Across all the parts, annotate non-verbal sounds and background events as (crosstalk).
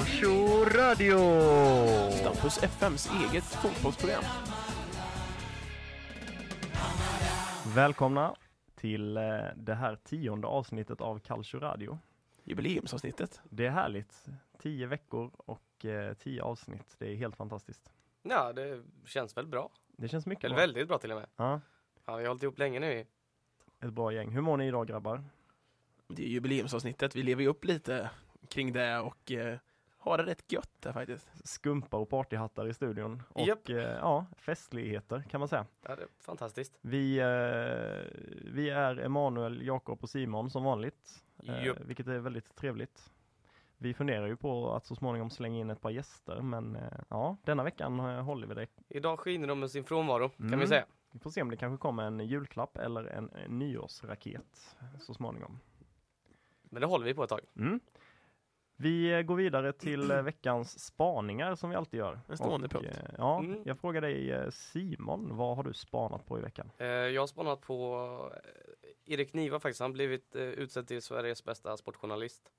Calcio Radio! Stampus FMs eget fotbollsprogram. Välkomna till eh, det här tionde avsnittet av Calcio Radio. Jubileumsavsnittet. Det är härligt. Tio veckor och eh, tio avsnitt. Det är helt fantastiskt. Ja, det känns väl bra. Det känns mycket Eller bra. väldigt bra till och med. Ja, Ja, vi har hållit ihop länge nu. ett bra gäng. Hur mår ni idag grabbar? Det är jubileumsavsnittet. Vi lever ju upp lite kring det och eh, har det rätt gött där faktiskt. Skumpa och partyhattar i studion. Och Japp. eh, ja, festligheter kan man säga. Ja, det är fantastiskt. Vi, eh, vi är Emanuel, Jakob och Simon som vanligt. Eh, vilket är väldigt trevligt. Vi funderar ju på att så småningom slänga in ett par gäster men eh, ja, denna veckan eh, håller vi det. Idag skiner de med sin frånvaro, kan Mm. vi säga. Vi får se om det kanske kommer en julklapp eller en, en nyårsraket så småningom. Men det håller vi på ett tag. Mm. Vi går vidare till eh, veckans spaningar som vi alltid gör. En stående Och, punkt. eh, Ja, Mm. jag frågar dig eh, Simon, vad har du spanat på i veckan? Jag har spanat på Erik Niva faktiskt. Han har blivit utsedd till Sveriges bästa sportjournalist.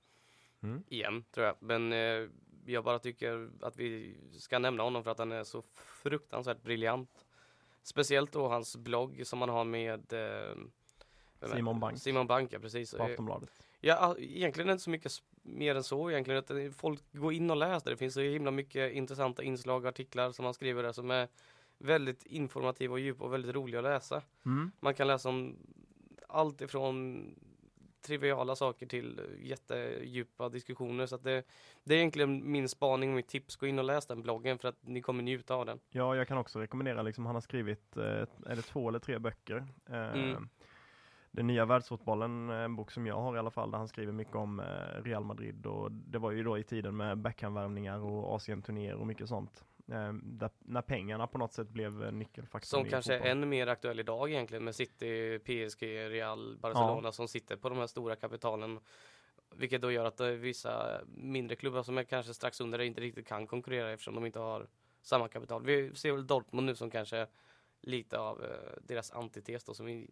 Mm. Igen, tror jag. Men jag bara tycker att vi ska nämna honom för att han är så fruktansvärt briljant. Speciellt då hans blogg som han har med Simon Bank. Simon Bank, ja precis. På Aftonbladet. Ja, egentligen inte så mycket mer än så egentligen. Att eh, folk går in och läser. Det finns så himla mycket intressanta inslag och artiklar som han skriver där som är väldigt informativa och djupa och väldigt roliga att läsa. Mm. Man kan läsa om allt ifrån triviala saker till jättedjupa diskussioner. Så det, det är egentligen min spaning och mitt tips. Gå in och läs den bloggen för att ni kommer njuta av den. Ja, jag kan också rekommendera, liksom, han har skrivit, eh, är det två eller tre böcker? Eh, Mm. Den nya världsfotbollen, eh, en bok som jag har i alla fall, där han skriver mycket om eh, Real Madrid och det var ju då i tiden med backhandvärvningar och Asienturnéer och mycket sånt. Eh, där, när pengarna på något sätt blev nyckelfaktorn Som kanske är fotboll. ännu mer aktuell idag egentligen med City, PSG, Real, Barcelona som sitter på de här stora kapitalen. Vilket då gör att vissa mindre klubbar som är kanske strax under det inte riktigt kan konkurrera eftersom de inte har samma kapital. Vi ser väl Dortmund nu som kanske lite av eh, deras antites då som, vi,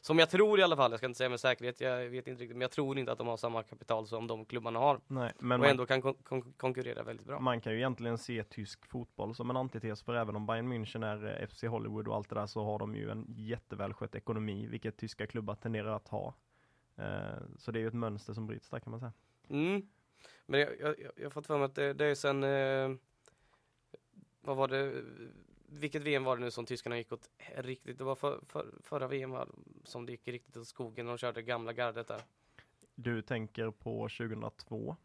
som jag tror i alla fall, jag ska inte säga med säkerhet, jag vet inte riktigt, men jag tror inte att de har samma kapital som de klubbarna har Nej, men och ändå kan kon- kon- konkurrera väldigt bra. man kan ju egentligen se tysk fotboll som en antites, för även om Bayern München är eh, FC Hollywood och allt det där så har de ju en jättevälskött ekonomi, vilket tyska klubbar tenderar att ha. Eh, så det är ju ett mönster som bryts där kan man säga. Mm. Men jag, jag, jag jag har fått för mig att det, det är sen, eh, vad var det, vilket VM var det nu som tyskarna gick åt riktigt, det var för, för, förra VM va, som det gick riktigt åt skogen och de körde gamla gardet där. Du tänker på 2002?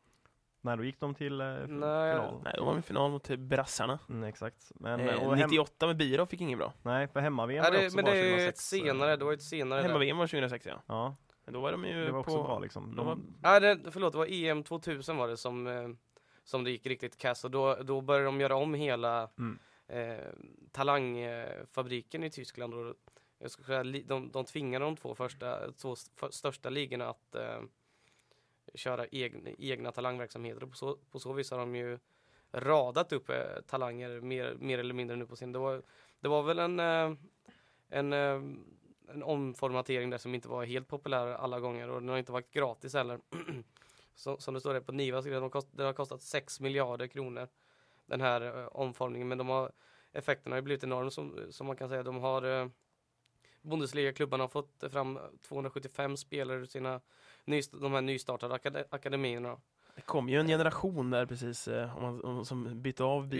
Nej, då gick de till eh, final. Nej, de var i final mot eh, brassarna. Mm, exakt. Men, Eh, och hem, 98 med Biro fick ingen bra. nej, för hemma-VM var det, också men bra det är ju 2006, ett senare, eh, det var ett senare. Hemma-VM var 2006 ja. Ja, Men då var de ju det var också på... bra liksom. de var- De, Nej, det, förlåt, det var EM 2000 var det som, eh, som det gick riktigt kass och då, då började de göra om hela Mm eh, talangfabriken i Tyskland och jag ska säga, de, de tvingade de två första, två för, största ligorna att eh, köra egna, egna talangverksamheter och på så, på så vis har de ju radat upp eh, talanger mer, mer eller mindre nu på sin. Det var, det var väl en, eh, en, eh, en omformatering där som inte var helt populär alla gånger och den har inte varit gratis heller. (clears throat) Som det står där på Nivas det har kostat 6 miljarder kronor den här eh, omformningen men de har effekterna har ju blivit enorma som, som man kan säga. De har eh, Bundesliga-klubbarna har fått fram 275 spelare ur sina de här nystartade akade, akademierna. Det kom ju en generation där precis eh, om man, om, som bytte av det-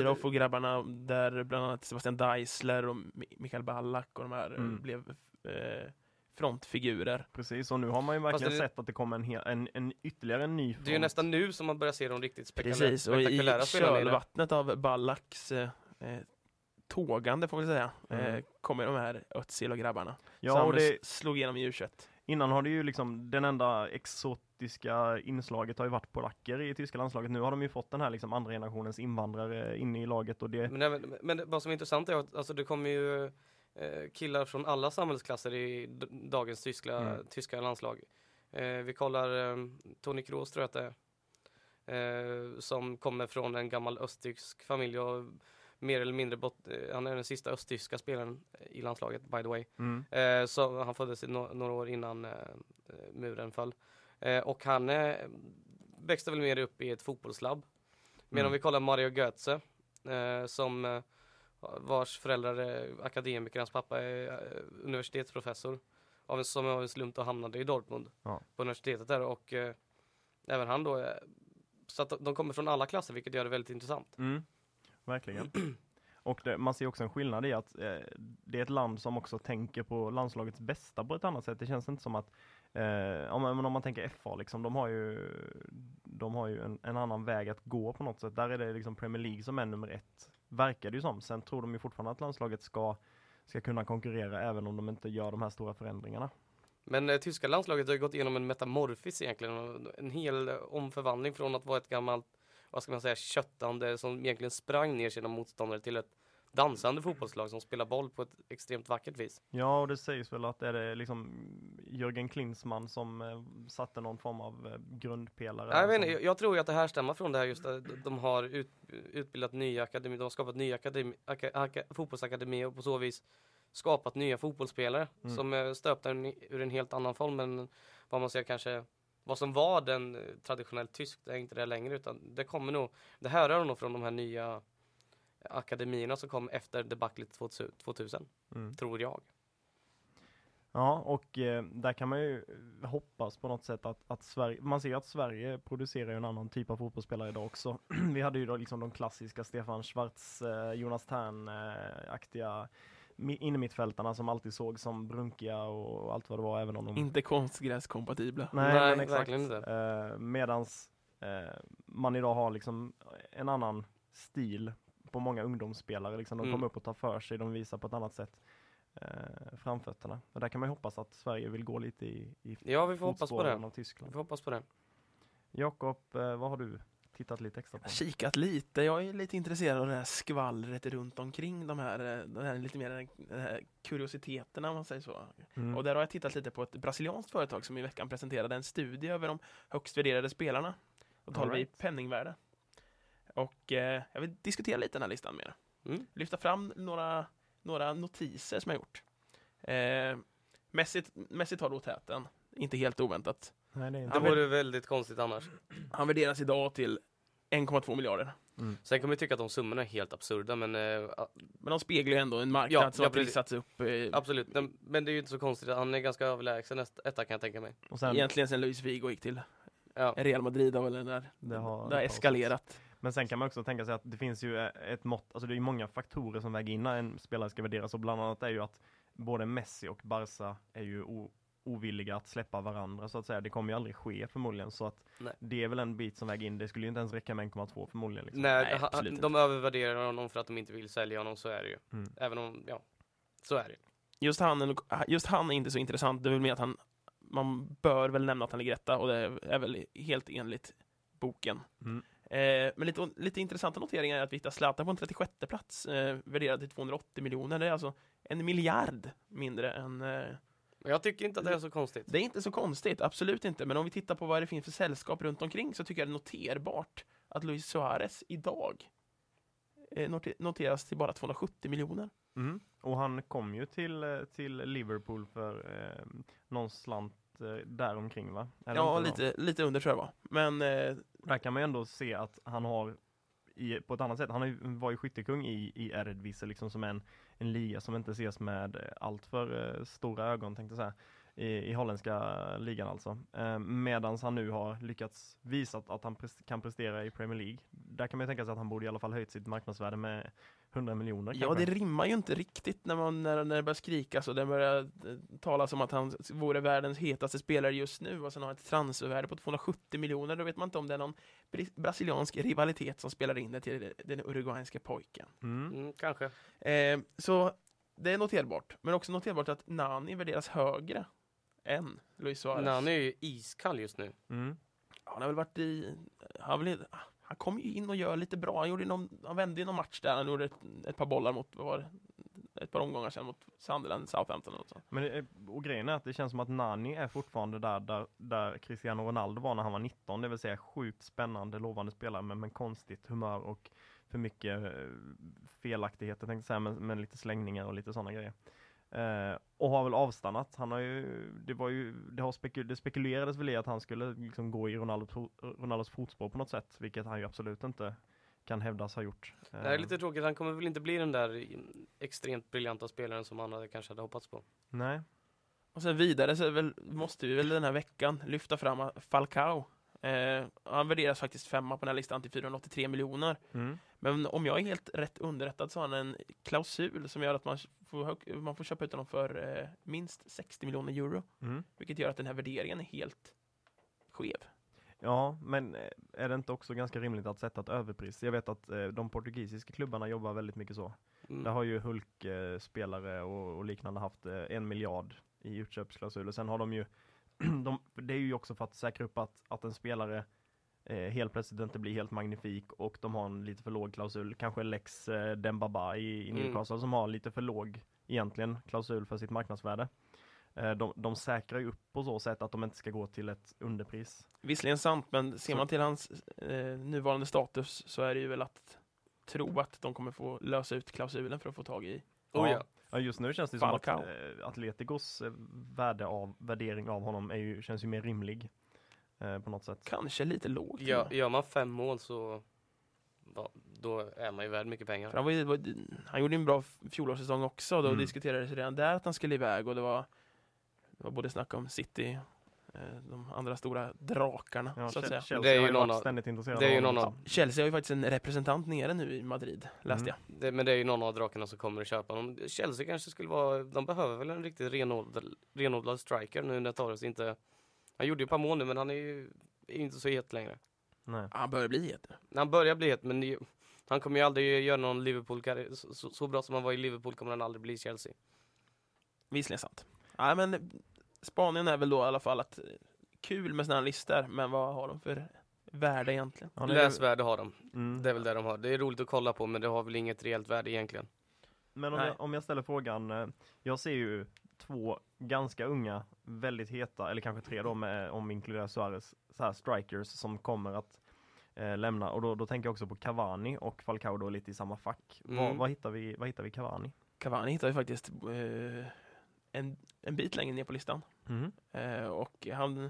Biroff och grabbarna där bland annat Sebastian Deisler och Mi- Mikael Ballack och de här eh, Mm. blev eh, frontfigurer. precis, och nu har man ju verkligen det- sett att det kommer en, hel, en, en ytterligare en ny front. Det är ju nästan nu som man börjar se de riktigt spektakulära, Precis, och i spektakulära spelarna i det. kölvattnet av Ballacks eh, eh, tågande får vi säga, eh, Mm. kommer de här Özil och grabbarna. Ja, som och det, slog igenom i u innan har det ju liksom, den enda exotiska inslaget har ju varit polacker i tyska landslaget. Nu har de ju fått den här liksom andra generationens invandrare inne i laget och det, Men, även, men vad som är intressant är att alltså, det kommer ju eh, killar från alla samhällsklasser i dagens tyska, Mm. tyska landslag. Eh, vi kollar eh, Toni Kroos tror jag att det är. Eh, som kommer från en gammal östtysk familj och mer eller mindre bot, eh, han är den sista östtyska spelaren i landslaget by the way. mm, Eh, så han föddes no några år innan eh, eh, muren föll. Eh, och han växte väl mer upp i ett fotbollslabb. Men Mm. om vi kollar Mario Götze, eh, som eh, vars föräldrar är akademiker, hans pappa är eh, universitetsprofessor. Av en, som av en slump då hamnade i Dortmund Ja. på universitetet där och eh, även han då, är, så att de- kommer från alla klasser vilket gör det väldigt intressant. Mm, verkligen. (clears throat) Och det, man ser också en skillnad i att eh, det är ett land som också tänker på landslagets bästa på ett annat sätt. Det känns inte som att, eh, om, om man tänker FA liksom, de har ju, de har ju en, en annan väg att gå på något sätt. Där är det liksom Premier League som är nummer ett, verkar det ju som. Sen tror de ju fortfarande att landslaget ska, ska kunna konkurrera även om de inte gör de här stora förändringarna. Men eh, tyska landslaget har ju gått igenom en metamorfis egentligen, en hel eh, omförvandling från att vara ett gammalt, vad ska man säga, köttande som egentligen sprang ner sina motståndare till ett dansande fotbollslag som spelar boll på ett extremt vackert vis. Ja, och det sägs väl att är det liksom Jörgen Klinsmann som eh, satte någon form av eh, grundpelare. Jag, inte, jag, jag tror ju att det här stämmer från det här just att de har ut, utbildat nya akademier, de har skapat nya akademi, aka, aka, fotbollsakademier och på så vis skapat nya fotbollsspelare Mm. som är stöpta ur, en helt annan form än vad man ser kanske vad som var den eh, traditionellt tysk, det är inte det längre utan det kommer nog, det här är nog från de här nya akademierna som kom efter debaclet 2000, 2000 Mm. tror jag. Ja, och eh, där kan man ju eh, hoppas på något sätt att, att Sverige, man ser att Sverige producerar ju en annan typ av fotbollsspelare idag också. (clears throat) Vi hade ju då liksom de klassiska Stefan Schwarz, eh, Jonas Tern-aktiga innermittfältarna som alltid såg som brunkiga och allt vad det var, även om de... Inte konstgräskompatibla. Nej, Nej, men exakt. verkligen inte. Eh, medans eh, man idag har liksom en annan stil på många ungdomsspelare. Liksom. De Mm. kommer upp och tar för sig, de visar på ett annat sätt eh, framfötterna. Och där kan man ju hoppas att Sverige vill gå lite i, i Ja, vi får hoppas på det. av Vi Tyskland. får hoppas på det. Jakob, eh, vad har du tittat lite extra på? Kikat lite, jag är lite intresserad av det här skvallret runt omkring de här, eh, de här lite mer de här kuriositeterna om man säger så. Mm. Och där har jag tittat lite på ett brasilianskt företag som i veckan presenterade en studie över de högst värderade spelarna. Och talar vi i Alright. penningvärde. Och eh, jag vill diskutera lite den här listan med er. Mm. Lyfta fram några, några notiser som jag gjort. Eh, Messi, Messi tar då täten, inte helt oväntat. Nej, det är inte Det vore väldigt konstigt annars. Han värderas idag till 1,2 miljarder. Sen kommer jag tycka att de summorna är helt absurda men eh, Men de speglar ju ändå en marknad Ja, som ja, har precis. prissats upp eh, absolut. Den, men det är ju inte så konstigt. Han är ganska överlägsen nästa etta kan jag tänka mig. Och sen, egentligen sen Luis Figo gick till Ja. Real Madrid har väl den där, Det har- det har eskalerat. Men sen kan man också tänka sig att det finns ju eh, ett mått, alltså det är ju många faktorer som väger in när en spelare ska värderas och bland annat är ju att både Messi och Barca är ju o, ovilliga att släppa varandra så att säga. Det kommer ju aldrig ske förmodligen så att Nej. det är väl en bit som väger in. Det skulle ju inte ens räcka med 1,2 förmodligen. Liksom. Nej, Nej, ha- absolut inte. de övervärderar honom för att de inte vill sälja honom, så är det ju. Mm. Även om, ja, så är det ju. Just han, just han är inte så intressant, det är väl mer att han man bör väl nämna att han ligger etta och det är väl helt enligt boken. Mm. Eh, men lite, lite intressanta noteringar är att vi hittar Zlatan på en 36 plats, eh, värderad till 280 miljoner. Det är alltså en miljard mindre än... Eh, Men jag tycker inte att det är så konstigt. det är inte så konstigt, absolut inte. Men om vi tittar på vad det finns för sällskap runt omkring så tycker jag det är noterbart att Luis Suarez idag eh, noter- noteras till bara 270 miljoner. Mm. Och han kom ju till, eh, till Liverpool för eh, någon slant eh, där omkring va? Det Ja, lite, lite under tror jag var. Men eh, där kan man ju ändå se att han har i, på ett annat sätt, han har ju, var ju skyttekung i, i Eredivisie liksom som en, en liga som inte ses med alltför eh, stora ögon tänkte jag säga. I, i holländska ligan alltså. Eh, Medan han nu har lyckats visa att, att han pres- kan prestera i Premier League. Där kan man ju tänka sig att han borde i alla fall höjt sitt marknadsvärde med 100 miljoner Ja, det rimmar ju inte riktigt när, man, när, när det börjar skrikas och det börjar eh, talas om att han vore världens hetaste spelare just nu och sen har ett transfervärde på 270 miljoner. Då vet man inte om det är någon brasiliansk rivalitet som spelar in det till den uruguayanska pojken. Mm. Mm, kanske. Eh, så det är noterbart, men också noterbart att Nani värderas högre än Luis Suarez. Han är ju iskall just nu. Mm. Han har väl varit i... Han, har väl, han kom ju in och gör lite bra. Han, gjorde någon, han vände ju någon match där. Han gjorde ett, ett par bollar mot, vad var det? Ett par omgångar sedan mot Sunderland, Southampton och så. Men eh, och grejen är att det känns som att Nani är fortfarande där, där, där Cristiano Ronaldo var när han var 19, det vill säga sjukt spännande, lovande spelare men med konstigt humör och för mycket eh, felaktigheter tänkte jag säga, men, men lite slängningar och lite sådana grejer. Eh, och har väl avstannat. Han har ju, det var ju, det, har spekul, det spekulerades väl i att han skulle liksom gå i Ronaldos, fo- Ronaldos fotspår på något sätt, vilket han ju absolut inte kan hävdas ha gjort. Det här är Eh, lite tråkigt, han kommer väl inte bli den där extremt briljanta spelaren som han hade, kanske hade hoppats på. Nej, Och sen vidare så väl, måste vi väl den här veckan lyfta fram Falcao. Eh, han värderas faktiskt femma på den här listan till 483 miljoner. mm. Men om jag är helt rätt underrättad så har han en klausul som gör att man får, man får köpa ut honom för eh, minst 60 miljoner euro. Mm. Vilket gör att den här värderingen är helt skev. Ja, men eh, är det inte också ganska rimligt att sätta ett överpris? Jag vet att eh, de portugisiska klubbarna jobbar väldigt mycket så. Mm. Där har ju Hulk-spelare och, och liknande haft eh, en miljard i utköpsklausuler. Sen har de ju, (clears throat) de, det är ju också för att säkra upp att, att en spelare eh, helt plötsligt inte blir helt magnifik och de har en lite för låg klausul. Kanske Lex eh, Dembaba i, i Mm. Newcastle som har lite för låg egentligen klausul för sitt marknadsvärde. Eh, de, de säkrar ju upp på så sätt att de inte ska gå till ett underpris. Visserligen sant, men ser man till hans eh, nuvarande status så är det ju väl att tro att de kommer få lösa ut klausulen för att få tag i. Oh, ja. Ja, just nu känns det som att eh, Atleticos eh, värde av, värdering av honom är ju, känns ju mer rimlig. Eh, på något sätt. Kanske lite lågt. och Gör, man fem mål så ja, då är man ju värd mycket pengar. För han, var, ju- var, han gjorde en bra fjolårssäsong också, och då Mm. diskuterades redan där att han skulle iväg och det var, det var både snack om City, de andra stora drakarna Ja, så att säga. Chelsea Det är ju har ju någon av- ständigt intresserade det är ju honom någon också. av- Chelsea har ju faktiskt en representant nere nu i Madrid, läste Mm. jag. Det, men det är ju någon av drakarna som kommer att köpa honom. Chelsea kanske skulle vara, de behöver väl en riktigt renodlad, renodlad striker nu när Torres inte, han gjorde ju ett par mål nu men han är ju inte så het längre. Nej. Han börjar bli het. Han börjar bli het men han kommer ju aldrig göra någon liverpool så, så, så bra som han var i Liverpool kommer han aldrig bli i Chelsea. Visserligen sant. Nej, men Spanien är väl då i alla fall att kul med sådana här listor, men vad har de för värde egentligen? Ja, Läsvärde har de, Mm. det är väl det de har. Det är roligt att kolla på men det har väl inget reellt värde egentligen. Men om jag, om jag ställer frågan, eh, jag ser ju två ganska unga, väldigt heta, eller kanske tre då med, om vi inkluderar Suarez, så här strikers som kommer att eh, lämna. Och då, då tänker jag också på Cavani och Falcao då lite i samma fack. Vad, Mm. vad, hittar vi, vad hittar vi Cavani? Cavani hittar ju faktiskt eh, en, en bit längre ner på listan. Mm. Eh, och han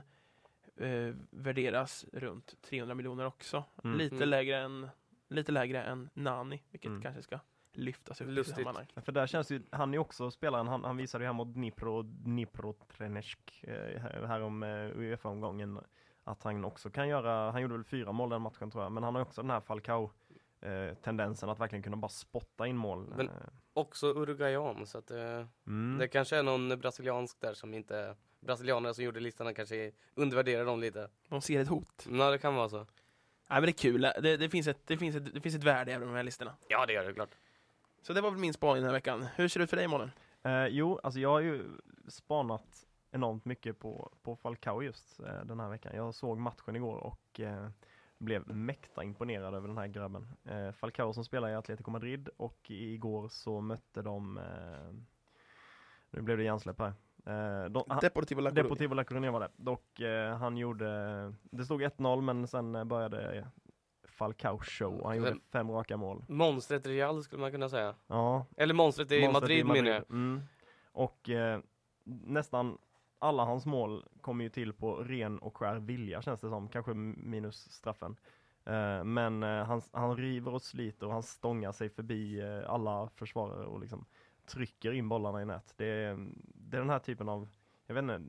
eh, värderas runt 300 miljoner också. Mm. Lite, Mm. lägre än, lite lägre än Nani, vilket Mm. kanske ska lyftas upp i Lustigt. sammanhang. För där känns ju, han är ju också spelaren, han, han visade ju här mot Dnipro, Dnipro Trenesk eh, här, om eh, Uefa-omgången att han också kan göra, han gjorde väl fyra mål den matchen tror jag, men han har också den här Falcao eh, tendensen att verkligen kunna bara spotta in mål. Men- eh, Också uruguayan så att eh, mm. det kanske är någon brasiliansk där som inte, brasilianerna som gjorde listan kanske undervärderar dem lite. De ser ett hot. Nej det kan vara så. Nej, men det är kul. Det, det, finns ett, det, finns ett, det finns ett värde i de här listorna. Ja det gör det klart. Så det var väl min spaning den här veckan. Hur ser det ut för dig, Målen? Eh, jo, alltså jag har ju spanat enormt mycket på, på Falcao just eh, den här veckan. Jag såg matchen igår och eh, blev mäkta imponerad över den här grabben. Eh, Falcao som spelar i Atletico Madrid och igår så mötte de, eh, nu blev det hjärnsläpp här. Eh, de, han, Deportivo La Coruña. Deportivo La Coruña var det. Dock eh, han gjorde, det stod 1-0 men sen började Falcao show och han gjorde fem raka mål. Monstret Real skulle man kunna säga. Ja, Eller monstret i Monstret Madrid, menar jag. Mm. Och eh, nästan alla hans mål kommer ju till på ren och skär vilja känns det som, kanske minus straffen. Eh, men eh, han, han river och sliter och han stångar sig förbi eh, alla försvarare och liksom trycker in bollarna i nät. Det är, det är den här typen av, jag vet inte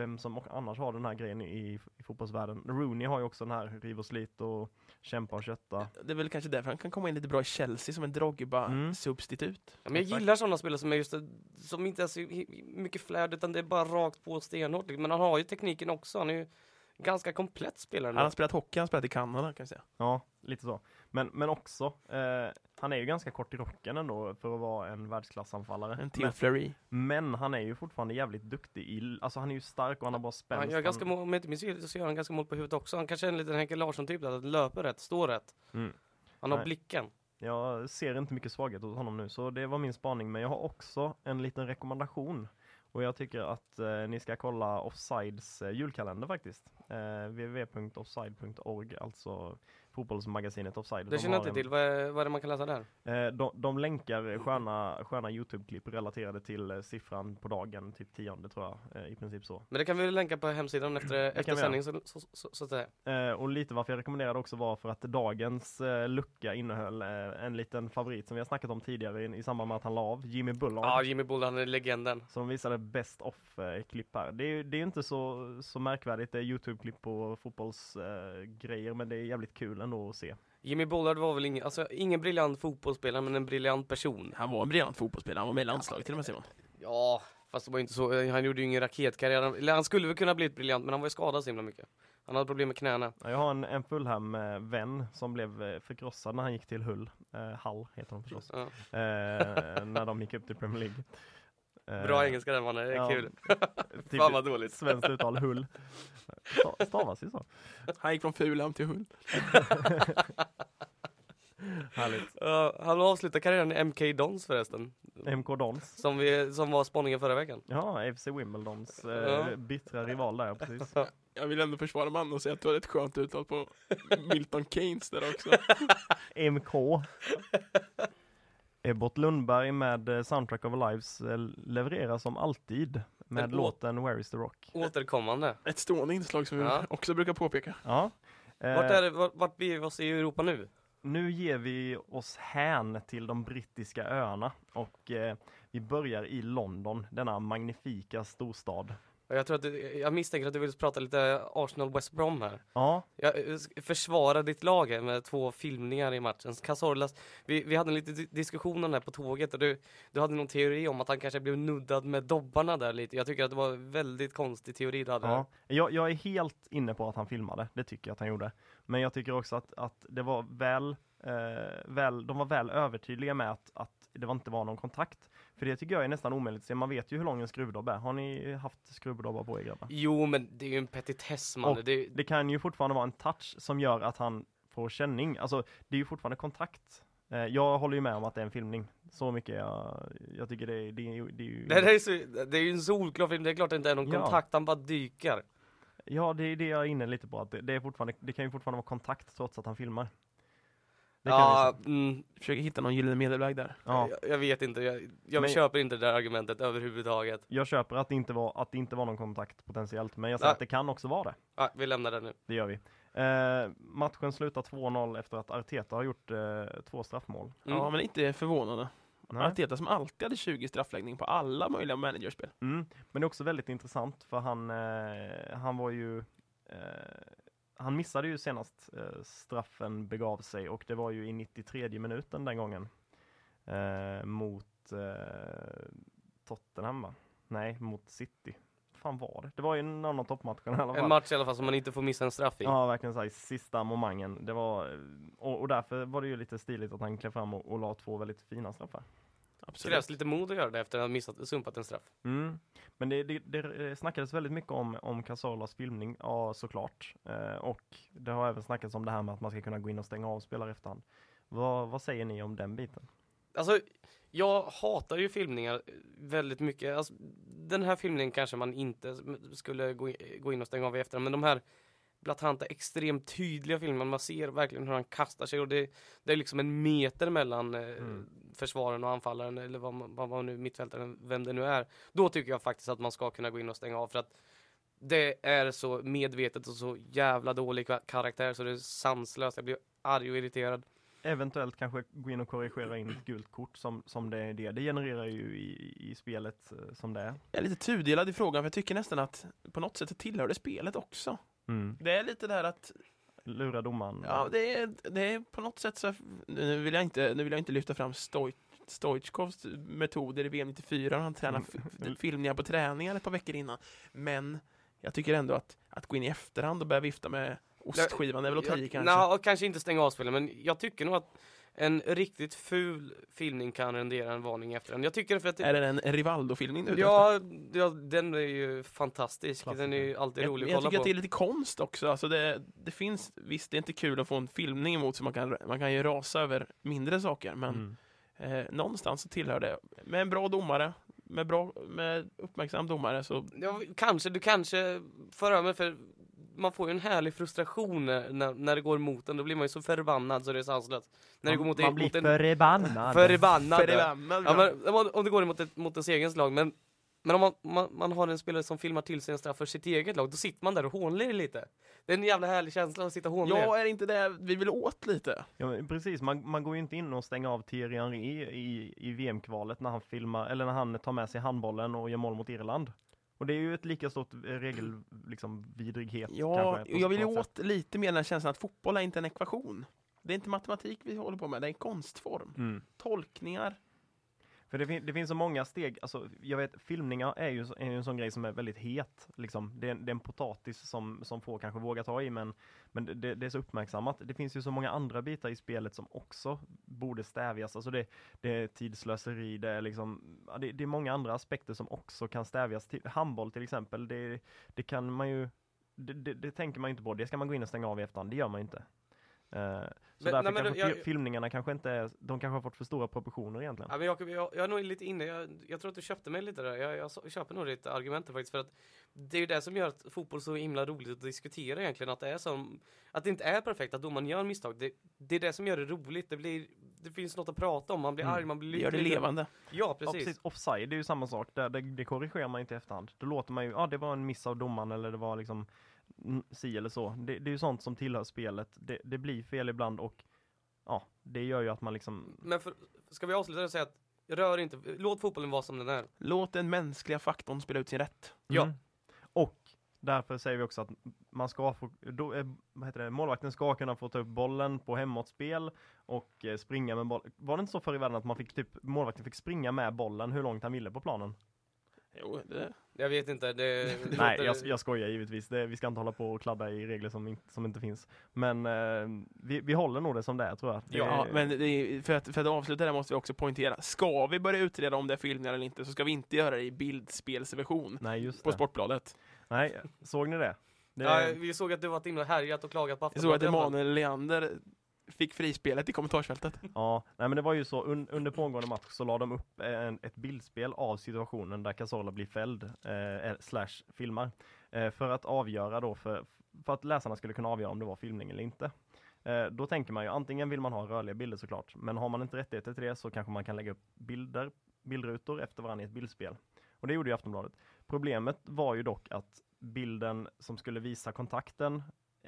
vem som annars har den här grejen i, i fotbollsvärlden. Rooney har ju också den här riv och slit och kämpa och kötta. Det är väl kanske därför han kan komma in lite bra i Chelsea som en Mm. Drogba-substitut. Ja, men jag Exakt. gillar sådana spelare som är just det, som inte är så mycket flärd utan det är bara rakt på stenhårt. liksom. Men han har ju tekniken också. Han är ju ganska komplett spelare. Han har spelat hockey, han har spelat i Kanada kan jag säga. Ja, lite så. Men, men också, eh, han är ju ganska kort i rocken ändå för att vara en världsklassanfallare. En Theo Men, men han är ju fortfarande jävligt duktig i, alltså han är ju stark och han har bra spänst. Han gör ganska mål, om jag inte minns fel så gör han ganska mål på huvudet också. Han kanske är en liten Henke Larsson-typ, där han löper rätt, står rätt. Mm. Han har Nej. blicken. Jag ser inte mycket svaghet hos honom nu, så det var min spaning. Men jag har också en liten rekommendation. Och jag tycker att eh, ni ska kolla Offsides eh, julkalender faktiskt. Eh, www.offside.org, alltså fotbollsmagasinet Offside. Det De känner jag inte en- till. Vad är, vad är det man kan läsa där? Eh, de, de länkar sköna, sköna Youtube-klipp relaterade till eh, siffran på dagen, typ tionde tror jag, eh, i princip så. Men det kan vi länka på hemsidan efter, efter sändning så, så, så, så att säga. Och lite varför jag rekommenderade också var för att dagens lucka innehöll eh, en liten favorit som vi har snackat om tidigare i, i samband med att han la av, Jimmy Bullard. Ja, Jimmy Bull, han är legenden. De visade best off-klipp här. Det är det är inte så, så märkvärdigt, det är Youtube-klipp på fotbollsgrejer, grejer, men det är jävligt kul ändå att se. Jimmy Bullard var väl ingen, alltså, ingen briljant fotbollsspelare, men en briljant person. Han var en briljant fotbollsspelare, han var med i landslaget till och med Simon. Ja, fast det var inte så. Han gjorde ju ingen raketkarriär. Eller han skulle väl kunna bli ett briljant, men han var ju skadad så himla mycket. Han hade problem med knäna. Jag har en, en Fulham-vän som blev eh, förkrossad när han gick till Hull. Eh, Hull heter de förstås. Ja. Eh, när de gick upp till Premier League. Eh, Bra engelska den mannen, det är ja, kul. (laughs) typ (laughs) Fan vad dåligt. Svenskt uttal, Hull. Sta- Stavas ju så. Han gick från Fulham till Hull. (laughs) Härligt. Ja, han avslutade karriären i MK Dons förresten. MK Dons. Som, vi, som var spaningen förra veckan. Ja, FC Wimbledons eh, Ja. bittra rival där, precis. Jag vill ändå försvara mannen och säga att du hade ett skönt uttal på Milton Keynes där också. MK. Ebbot Lundberg med eh, Soundtrack of Our Lives eh, levererar som alltid med En låten Where is the Rock. Återkommande. Ett stående inslag som vi Ja. också brukar påpeka. Ja. Eh, Vart, är det, vart, vart beger vi oss i Europa nu? Nu ger vi oss hän till de brittiska öarna och eh, vi börjar i London, denna magnifika storstad. Jag, tror att du, jag misstänker att du vill prata lite Arsenal West Brom här. Ja, Jag eh, försvarar ditt lag här med två filmningar i matchen. Cazorlas, vi, vi hade en liten di- diskussion om det här på tåget och du, du hade någon teori om att han kanske blev nuddad med dobbarna där lite. Jag tycker att det var en väldigt konstig teori du hade. ja. Jag, jag är helt inne på att han filmade, det tycker jag att han gjorde. Men jag tycker också att, att det var väl, eh, väl, de var väl övertydliga med att, att det var inte var någon kontakt. För det tycker jag är nästan omöjligt att se. Man vet ju hur lång en skruvdobb är. Har ni haft skruvdobbar på er grabbar? Jo, men det är ju en petitess man. Och Det, Det kan ju fortfarande vara en touch som gör att han får känning. Alltså, det är ju fortfarande kontakt. Eh, jag håller ju med om att det är en filmning. Så mycket jag, jag tycker det är, det är, ju- det är ju... det, är så, det är ju en solklar film, det är klart det inte är någon Ja. kontakt, han bara dyker. Ja, det är det jag är inne lite på. Att det, det, är fortfarande, det kan ju fortfarande vara kontakt trots att han filmar. Ja, mm, Försöker hitta någon gyllene medelväg där. ja, jag, jag vet inte, jag, jag Men- köper inte det där argumentet överhuvudtaget. jag köper att det, inte var, att det inte var någon kontakt potentiellt. Men jag säger Nej. att det kan också vara det. Ja, vi lämnar det nu. Det gör vi. Eh, matchen slutar 2-0 efter att Arteta har gjort eh, två straffmål. Mm. Ja, men inte förvånande. Nej. Arteta som alltid hade 20 straffläggning på alla möjliga managerspel. Mm. Men det är också väldigt intressant för han, eh, han var ju eh, han missade ju senast eh, straffen begav sig och det var ju i 93 minuten den gången. Eh, mot eh, Tottenham va? Nej, mot City. fan var det? Det var ju någon av toppmatcherna i alla fall. En match i alla fall som man inte får missa en straff i. Ja, verkligen så här, sista momangen. Det var, och, och därför var det ju lite stiligt att han klev fram och, och la två väldigt fina straffar. Absolut. krävs lite mod att göra det efter att ha missat, sumpat en straff. Mm. Men det, det, det snackades väldigt mycket om, om Casolas filmning, ja såklart. Eh, och det har även snackats om det här med att man ska kunna gå in och stänga av spelare efterhand. Vad, vad säger ni om den biten? Alltså, jag hatar ju filmningar väldigt mycket. Alltså, den här filmningen kanske man inte skulle gå in, gå in och stänga av i efterhand, men de här blatanta, extremt tydliga filmerna, man ser verkligen hur han kastar sig och det, det är liksom en meter mellan eh, Mm. försvararen och anfallaren eller vad man, vad man nu, mittfältaren, vem det nu är. Då tycker jag faktiskt att man ska kunna gå in och stänga av för att det är så medvetet och så jävla dålig ka- karaktär så det är sanslöst. Jag blir arg och irriterad. Eventuellt kanske gå in och korrigera in ett gult kort som, som det är det. Det genererar ju i, i spelet eh, som det är. Jag är lite tudelad i frågan, för jag tycker nästan att på något sätt tillhör det spelet också. Mm. Det är lite där att, Lura domaren. ja, det är, det är på något sätt så, nu vill jag inte, nu vill jag inte lyfta fram Stoj, Stoichkovs metoder i VM 94, han tränar Mm. filmningar på träningar ett par veckor innan. Men jag tycker ändå att, att gå in i efterhand och börja vifta med ostskivan är väl att ta i Jag- kanske. Nja, kanske inte stänga av spelet, men jag tycker nog att en riktigt ful filmning kan rendera en varning efter den. Jag tycker för att det, Är det en Rivaldo-filmning efter? ja, ja, den är ju fantastisk. Den är ju Klassiker. alltid jag, rolig jag att kolla tycker på. att det är lite konst också. Alltså det, det finns, visst det är inte kul att få en filmning emot så man kan, man kan ju rasa över mindre saker men Mm. eh, någonstans så tillhör det. Med en bra domare, med, bra, med uppmärksam domare så Ja, kanske, du kanske för över för man får ju en härlig frustration när, när, det går emot en. Då blir man ju så förbannad så det är sanslöst. När det går mot, man en- blir mot en förbannad. förbannad. Förbannad. Ja, men, om man- det går emot, ett, mot ens egen lag, men, men om man, man, man har en spelare som filmar till sig en straff för sitt eget lag, då sitter man där och hånler lite. Det är en jävla härlig känsla att sitta och hånla. Ja, är det inte det vi vill åt lite? Ja, precis, man, man går ju inte in och stänger av Thierry Henry i, i VM-kvalet när han filmar, eller när han tar med sig handbollen och gör mål mot Irland. Och det är ju ett lika stort eh, regel, liksom, vidrighet Ja, kanske, jag vill ju åt lite mer den här känslan att fotboll är inte en ekvation. Det är inte matematik vi håller på med, det är en konstform. Mm. Tolkningar. För det, fin- det finns så många steg, alltså jag vet, filmningar är ju, är ju en sån grej som är väldigt het, liksom. Det är, en- det är en potatis som, som få kanske vågar ta i, men, men det- det, är så uppmärksammat. Det finns ju så många andra bitar i spelet som också borde stävjas, alltså det, det är tidslöseri, det är liksom, ja, det, det är många andra aspekter som också kan stävjas. Handboll till exempel, det, det kan man ju, det, det, det tänker man ju inte på, det ska man gå in och stänga av i efterhand, det gör man ju inte. Eh, så Men- därför nej, kanske jag- fi- filmningarna kanske inte är, de kanske har fått för stora proportioner egentligen. Ja, men Jakob, jag, jag är nog lite inne, jag, jag tror att du köpte mig lite där. Jag, jag, köper nog ditt argument faktiskt för att det är ju det som gör att fotboll är så himla roligt att diskutera egentligen. Att det är som, att det inte är perfekt, att domaren gör misstag. Det, det är det som gör det roligt. Det blir, det finns något att prata om, man blir Mm. arg, man blir Det gör det lycklig. levande. Ja, Ja, precis. precis. Offside är ju samma sak, där, det, det korrigerar man inte i efterhand. Då låter man ju, ja det var en miss av domaren eller det var liksom si eller så. Det, det är ju sånt som tillhör spelet. Det, det blir fel ibland och ja, det gör ju att man liksom Men för, ska vi avsluta och säga att rör inte, låt fotbollen vara som den är. Låt den mänskliga faktorn spela ut sin rätt. Ja. Mm. Och därför säger vi också att man ska få, då, eh, vad heter det, målvakten ska kunna få ta upp bollen på hemåtspel och eh, springa med boll. Var det inte så förr i världen att man fick typ, målvakten fick springa med bollen hur långt han ville på planen? Jo, det, Jag vet inte, det, (laughs) Nej, jag, jag skojar givetvis. Det, vi ska inte hålla på och kladda i regler som, in, som inte finns. Men eh, vi, vi håller nog det som det är tror jag. Det, ja, men det är, för, att, för att avsluta det måste vi också poängtera. Ska vi börja utreda om det är filmningar eller inte så ska vi inte göra det i bildspelsversion Nej, just på det. Sportbladet. Nej, såg ni det? det Ja, vi såg att du inne och härjat och klagat på Jag såg att Aftonbladet i alla fall. Emanuel Leander fick frispelet i kommentarsfältet. Ja, nej men det var ju så un, under pågående match så la de upp en, ett bildspel av situationen där Casola blir fälld, eh, eh slash filmar. Eh, för att avgöra då, för, för att läsarna skulle kunna avgöra om det var filmning eller inte. Eh, då tänker man ju antingen vill man ha rörliga bilder såklart, men har man inte rättigheter till det så kanske man kan lägga upp bilder, bildrutor efter varandra i ett bildspel. Och det gjorde ju Aftonbladet. Problemet var ju dock att bilden som skulle visa kontakten,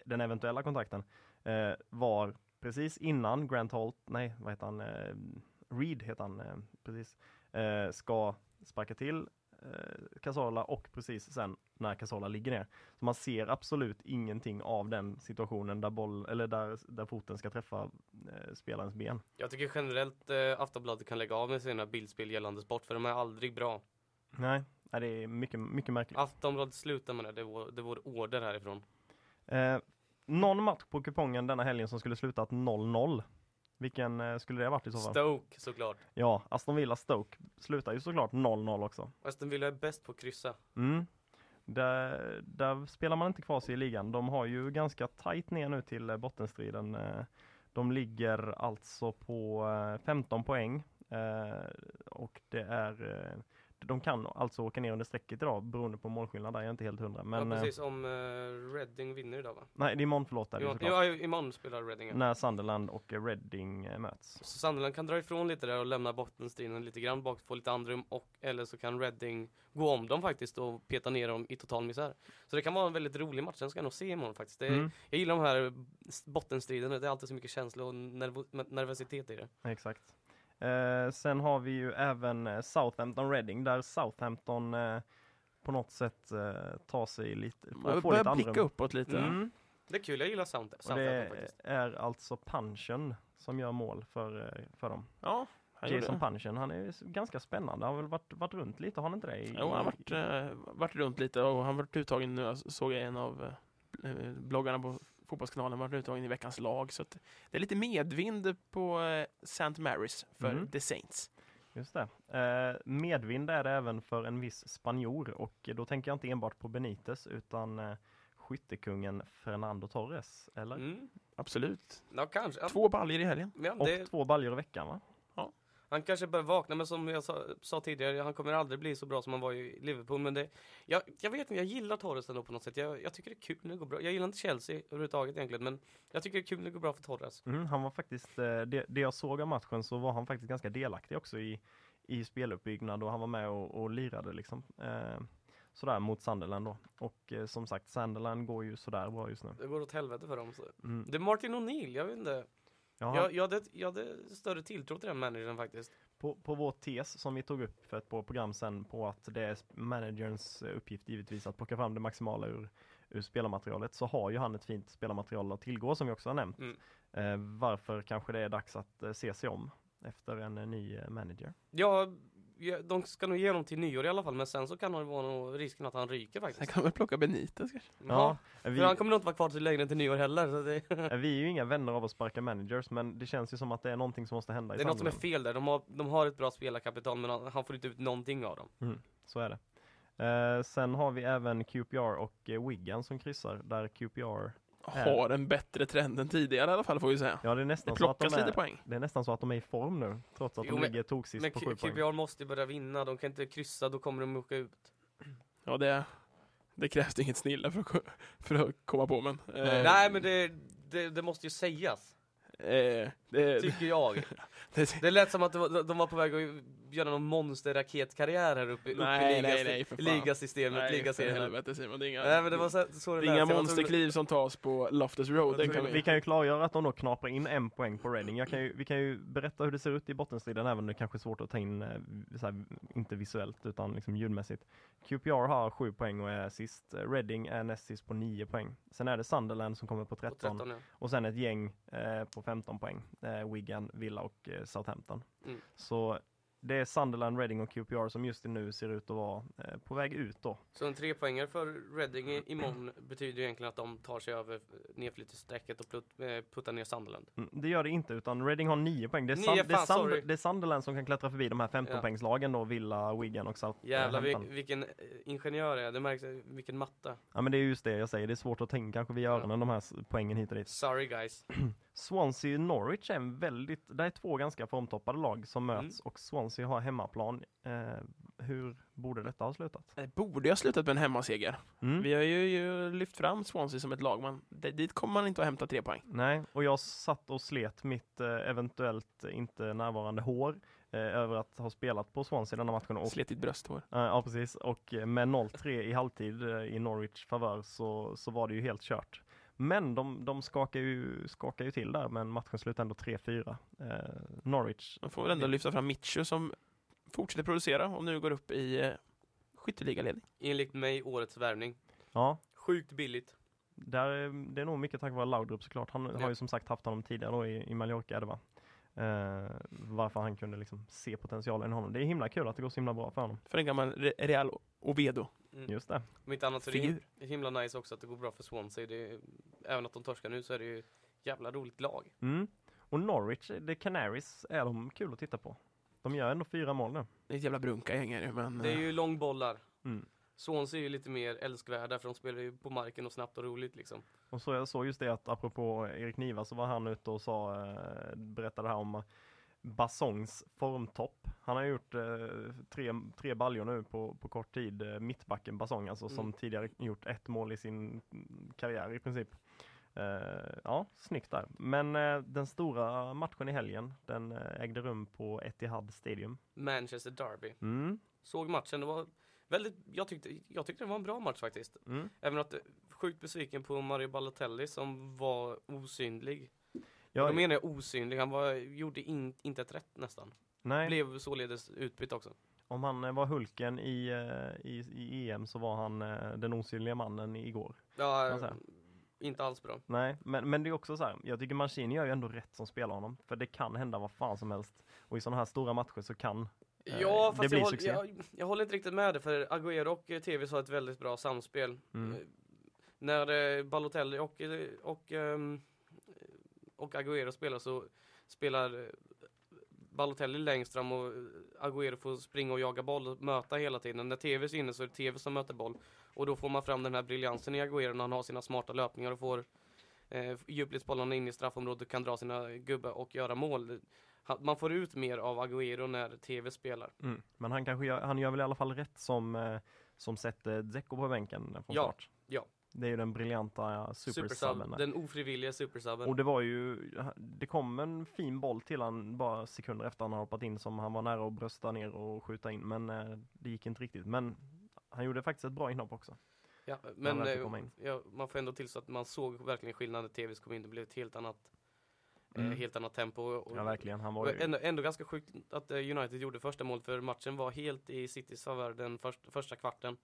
den eventuella kontakten, eh, var precis innan Grant Holt, nej vad heter han, eh, Reed heter han eh, precis, eh, ska sparka till eh, Casola och precis sen när Casola ligger ner. Så man ser absolut ingenting av den situationen där, boll, eller där, där foten ska träffa eh, spelarens ben. Jag tycker generellt eh, Aftonbladet kan lägga av med sina bildspel gällande sport, för de är aldrig bra. Nej, nej det är mycket, mycket märkligt. Aftonbladet slutar med det, det är vår, det är vår order härifrån. Eh, någon match på kupongen denna helgen som skulle slutat 0-0. Vilken eh, skulle det ha varit i så fall? Stoke såklart. ja, Aston Villa Stoke slutar ju såklart 0-0 också. Aston Villa är bäst på att kryssa. Mm. Där, där spelar man inte kvar sig i ligan. De har ju ganska tajt ner nu till eh, bottenstriden. Eh, De ligger alltså på eh, 15 poäng och det är de kan alltså åka ner under strecket idag beroende på målskillnad där, jag är inte helt hundra. Men ja, eh, precis, om uh, Reading vinner idag va? nej, det är imorgon förlåt, där, är Ja, imorgon spelar Reading. Ja. När Sunderland och eh, Reading eh, möts. Så Sunderland kan dra ifrån lite där och lämna bottenstriden lite grann bak, få lite andrum och eller så kan Reading gå om dem faktiskt och peta ner dem i total misär. Så det kan vara en väldigt rolig match, den ska jag nog se imorgon faktiskt. Det Mm, Jag gillar de här bottenstriderna, det är alltid så mycket känsla och nervo- nervositet i det. exakt. Eh, sen har vi ju även eh, Southampton Reading där Southampton eh, på något sätt eh, tar sig lite, får, Man får lite andrum. uppåt lite. Mm. Det är kul, jag gillar Sound- Southampton det faktiskt. är alltså Punchen som gör mål för, eh, för dem. Ja, han Jason. Punchen, han är ganska spännande. Han har väl varit, varit runt lite, har han inte det? I, Jo, han har varit, eh, varit runt lite och han har varit uttagen nu, jag såg jag en av bloggarna på Fotbollskanalen, varit uttagen i veckans lag. Så att det är lite medvind på eh, St. Mary's för Mm. The Saints. Just det. Eh, medvind är det även för en viss spanjor och då tänker jag inte enbart på Benitez utan eh, skyttekungen Fernando Torres, eller? Mm. Absolut. Ja, kanske. Två baljor i helgen. ja, Och det, två baljor i veckan va? Han kanske börjar vakna, men som jag sa, sa tidigare, han kommer aldrig bli så bra som han var i Liverpool. Men det, jag, jag vet inte, jag gillar Torres ändå på något sätt. Jag, jag tycker det är kul när det går bra. Jag gillar inte Chelsea överhuvudtaget egentligen, men jag tycker det är kul när det går bra för Torres. Mm, han var faktiskt, eh, det, det jag såg av matchen så var han faktiskt ganska delaktig också i, i speluppbyggnad och han var med och, och lirade liksom. Eh, sådär mot Sunderland då. Och eh, som sagt, Sunderland går ju sådär bra just nu. Det går åt helvete för dem. Så. Mm. Det är Martin O'Neill, jag vet inte. Ja, Jag, jag, hade, jag hade större tilltro till den managern faktiskt. på, på vår tes som vi tog upp för ett par program sen på att det är managerns uppgift givetvis att plocka fram det maximala ur, ur spelarmaterialet så har ju han ett fint spelarmaterial att tillgå som vi också har nämnt. Mm. Eh, varför kanske det är dags att eh, se sig om efter en eh, ny eh, manager. Ja, de ska nog ge honom till nyår i alla fall, men sen så kan det vara nog risken att han ryker Sen faktiskt. kan man plocka Benitez kanske. Ja, vi, för han kommer nog inte vara kvar till längre än till nyår heller. Så det, vi är ju inga vänner av att sparka managers men det känns ju som att det är någonting som måste hända i det är något som är fel där. De har, de har ett bra spelarkapital, men han, får inte ut någonting av dem. Så är det. Eh, sen har vi även QPR och eh, Wigan som kryssar där QPR, Har en bättre trend än tidigare i alla fall får vi säga. ja det är Det nästan så att de lite är, poäng. det är nästan så att de är i form nu trots att Jo, de men- ligger toksist Men på Q- sju poäng. QPR måste ju börja vinna, de kan inte kryssa, då kommer de åka ut. Ja, det, det krävs det inget snille för att, för att komma på men. Eh, Nej men det, det, det måste ju sägas, eh, det, tycker jag. (laughs) det, lät som att de var, de var på väg att göra någon monsterraketkarriär här uppe, uppe Nej, i nej, ligas, nej, för fan. ligasystemet, nej, för helvete Simon, det är inga, Nej men det var så, så det inga monsterkliv som tas på Loftus Road. Den kan vi, vi, kan ju klargöra att de då knaprar in en poäng på Reading. Jag kan ju, vi kan ju berätta hur det ser ut i bottenstriden även om det kanske är svårt att ta in, eh, så här, inte visuellt utan liksom ljudmässigt. QPR har sju poäng och är sist. Reading är näst sist på nio poäng. Sen är det Sunderland som kommer på på 13, 13 ja. och sen ett gäng eh, på 15 poäng. Eh, Wigan, Villa och eh, Southampton. Mm. Så det är Sunderland, Reading och QPR som just nu ser ut att vara eh, på väg ut då. Så en trepoängare för Reading imorgon betyder ju egentligen att de tar sig över nedflyttningsstrecket och puttar ner Sunderland. Mm, Det gör det inte, utan Reading har nio poäng. Det är, Nio, det är, sorry. det är Sunderland som kan klättra förbi de här 15 Ja. då, Villa, Wigan och Southampton. Jävlar vi, vilken ingenjör jag är, det märks, vilken matta. Ja men det är just det jag säger, det är svårt att tänka kanske vid öronen de här poängen hit och dit. Sorry guys. (clears throat) Swansea Norwich är en väldigt, det är två ganska formtoppade lag som Mm. möts och Swansea har hemmaplan. Eh, hur borde detta ha slutat? det borde ha slutat med en hemmaseger. Mm. Vi har ju, ju lyft fram Swansea som ett lag, men dit kommer man inte att hämta tre poäng. Nej, och jag satt och slet mitt eh, eventuellt inte närvarande hår eh, över att ha spelat på Swansea denna matchen. Och, Slet ditt brösthår. eh, ja, precis. Och eh, med 0-3 i halvtid eh, i Norwich favör så, så var det ju helt kört. Men de, de skakar, ju, skakar ju till där, men matchen slutade ändå 3-4. Eh, Norwich. Man får väl ändå lyfta fram Mitchu som fortsätter producera och nu går upp i eh, skytteligaledning. Enligt mig årets värvning. Ja, Sjukt billigt. där, är- det är nog mycket tack vare Laudrup såklart. Han har Ja. ju som sagt haft honom tidigare då i, i Mallorca det va? Eh, varför han kunde liksom se potentialen i honom. Det är himla kul att det går så himla bra för honom. För en gammal Re- Real Oviedo. Mm. Just det. Om inte annat så är det him- himla nice också att det går bra för Swansea. Det är, även att de torskar nu så är det ju jävla roligt lag. Mm. Och Norwich, The Canaries, är de kul att titta på. De gör ändå fyra mål nu. Det är ett jävla brunka gäng är det, men... Det är eh, ju långbollar. Mm. Swansea är ju lite mer älskvärda för de spelar ju på marken och snabbt och roligt liksom. Och så jag såg just det att apropå Erik Niva så var han ute och sa, eh, berättade här om Bassongs formtopp. Han har gjort eh, tre, tre baljor nu på, på kort tid, eh, mittbacken Bassong alltså, som Mm. tidigare gjort ett mål i sin karriär i princip. Eh, ja, snyggt där. Men eh, den stora matchen i helgen, den eh, ägde rum på Etihad Stadium. Manchester Derby. Mm, Såg matchen, det var väldigt, jag tyckte, jag tyckte det var en bra match faktiskt. mm. Även att, eh, sjukt besviken på Mario Balotelli som var osynlig. Ja, Då menar jag osynlig, han var, gjorde in, inte ett rätt nästan. nej. Blev således utbytt också. Om han eh, var Hulken i, eh, i, i EM så var han eh, den osynliga mannen igår. Ja, inte alls bra. Nej, men, men det är också så här, jag tycker Mancini gör ju ändå rätt som spelar honom. För det kan hända vad fan som helst. Och i sådana här stora matcher så kan Eh, Ja, det fast blir jag, succé. håller, jag, jag håller inte riktigt med det för Agüero och eh, TV har ett väldigt bra samspel. Mm. Eh, När eh, Balotelli och, eh, och, ehm, och Agüero spelar så spelar eh, Balotelli längst fram och eh, Agüero får springa och jaga boll och möta hela tiden. När TV är inne så är det TV som möter boll. Och då får man fram den här briljansen i Agüero när han har sina smarta löpningar och får eh, djupledsbollarna in i straffområdet, kan dra sina gubbar och göra mål. man får ut mer av Agüero när TV spelar. Mm. Men han kanske gör, han gör väl i alla fall rätt som, eh, som sätter Dzeko på bänken från Ja, start. Det är ju den briljanta Supersub, supersubben. där. den ofrivilliga supersubben. Och det var ju, det kom en fin boll till han bara sekunder efter han har hoppat in som han var nära att brösta ner och skjuta in men eh, det gick inte riktigt. Men han gjorde faktiskt ett bra inhopp också. Ja, men eh, in. ja, man får ändå tillstå att man såg verkligen skillnad när TVs kom in. Det blev ett helt annat, Mm. eh, helt annat tempo. Och, Ja verkligen, han var ju, ändå, ändå ganska sjukt att United gjorde första målet för matchen var helt i Citys favör den först, första kvarten.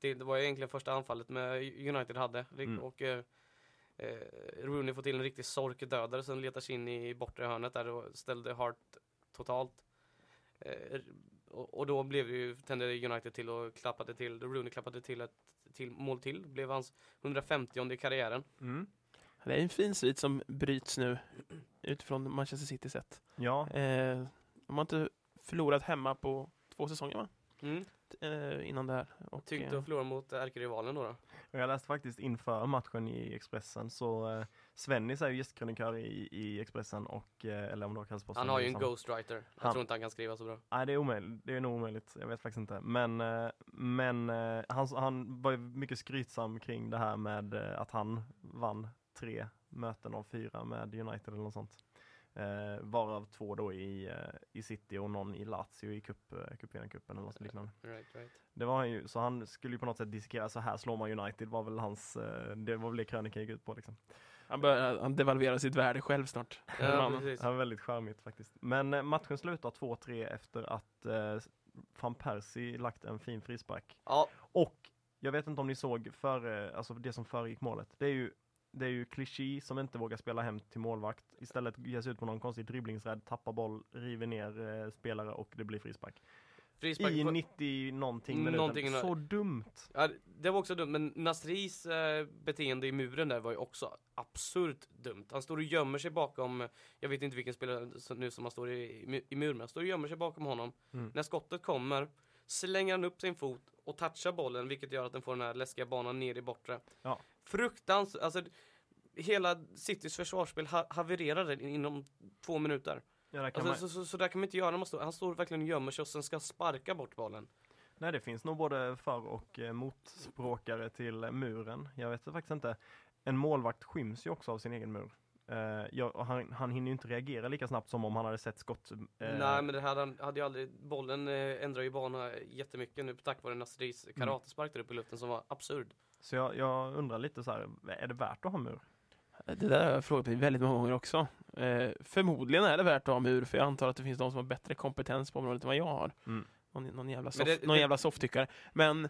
Det, det var ju egentligen första anfallet med United hade. Mm. Och eh, eh, Rooney får till en riktig sorkdödare som letar sig in i bortre hörnet där och ställde Hart totalt. Eh, och, och då blev det ju, tände United till och klappade till, Rooney klappade till ett till mål till. Det blev hans 150 i karriären. mm. Det är en fin svit som bryts nu utifrån Manchester City sett. ja, Eh, de har inte förlorat hemma på två säsonger va? Mm. Eh, innan det här. Och, Tyckte eh, att förlora mot ärkerivalen då. då. jag läste faktiskt inför matchen i Expressen så eh, Svennis är ju gästkrönikör i, i Expressen och, eh, eller om det var Kvällsposten. Han har ju en ghostwriter. Jag Han- tror inte han kan skriva så bra. Nej det är omöjligt, det är nog omöjligt, jag vet faktiskt inte. Men, eh, men eh, han, han var ju mycket skrytsam kring det här med eh, att han vann tre möten av fyra med United eller något sånt. Eh, varav två då i, eh, i City och någon i Lazio i cup, eh, cupvinnarcupen eller något liknande. Right, right. Det var han ju, så han skulle ju på något sätt dissekera, så här slår man United var väl hans, eh, det var väl det krönikan gick ut på liksom. han, börjar, han devalverar sitt värde själv snart. Ja. Det var väldigt charmigt faktiskt. Men matchen slutar 2-3 efter att eh, van Persie lagt en fin frispark. Ja, Och jag vet inte om ni såg före, alltså det som föregick målet. Det är ju det är ju Clichy som inte vågar spela hem till målvakt. Istället ger sig ut på någon konstig dribblingsrädd, tappar boll, river ner eh, spelare och det blir frispark. frispark. I på- 90 någonting minuter. Någonting- Så dumt! Ja, det var också dumt, men Nasris eh, beteende i muren där var ju också absurt dumt. Han står och gömmer sig bakom, jag vet inte vilken spelare nu som han står i, i muren, men han står och gömmer sig bakom honom. Mm. När skottet kommer slänger han upp sin fot och touchar bollen, vilket gör att den får den här läskiga banan ner i bortre. Ja. Fruktans, alltså hela Citys försvarsspel ha havererade inom två minuter. Ja, Alltså, man, så, så, så där kan man inte göra man står, han står verkligen och gömmer sig och sen ska sparka bort bollen. nej, det finns nog både för och eh, motspråkare till muren. Jag vet faktiskt inte. En målvakt skyms ju också av sin egen mur. Eh, ja, och han, han hinner ju inte reagera lika snabbt som om han hade sett skott. eh, Nej men det här hade, hade ju aldrig, bollen eh, ändrar ju bana jättemycket nu tack vare Nasris Mm. karatespark där uppe i luften som var absurd. Så jag, jag undrar lite så här, är det värt att ha mur? Det där har jag frågat mig väldigt många gånger också. Eh, förmodligen är det värt att ha mur, för jag antar att det finns de som har bättre kompetens på området än vad jag har. Mm. Någon, någon jävla, Men soft, det- någon det- jävla softtyckare. Men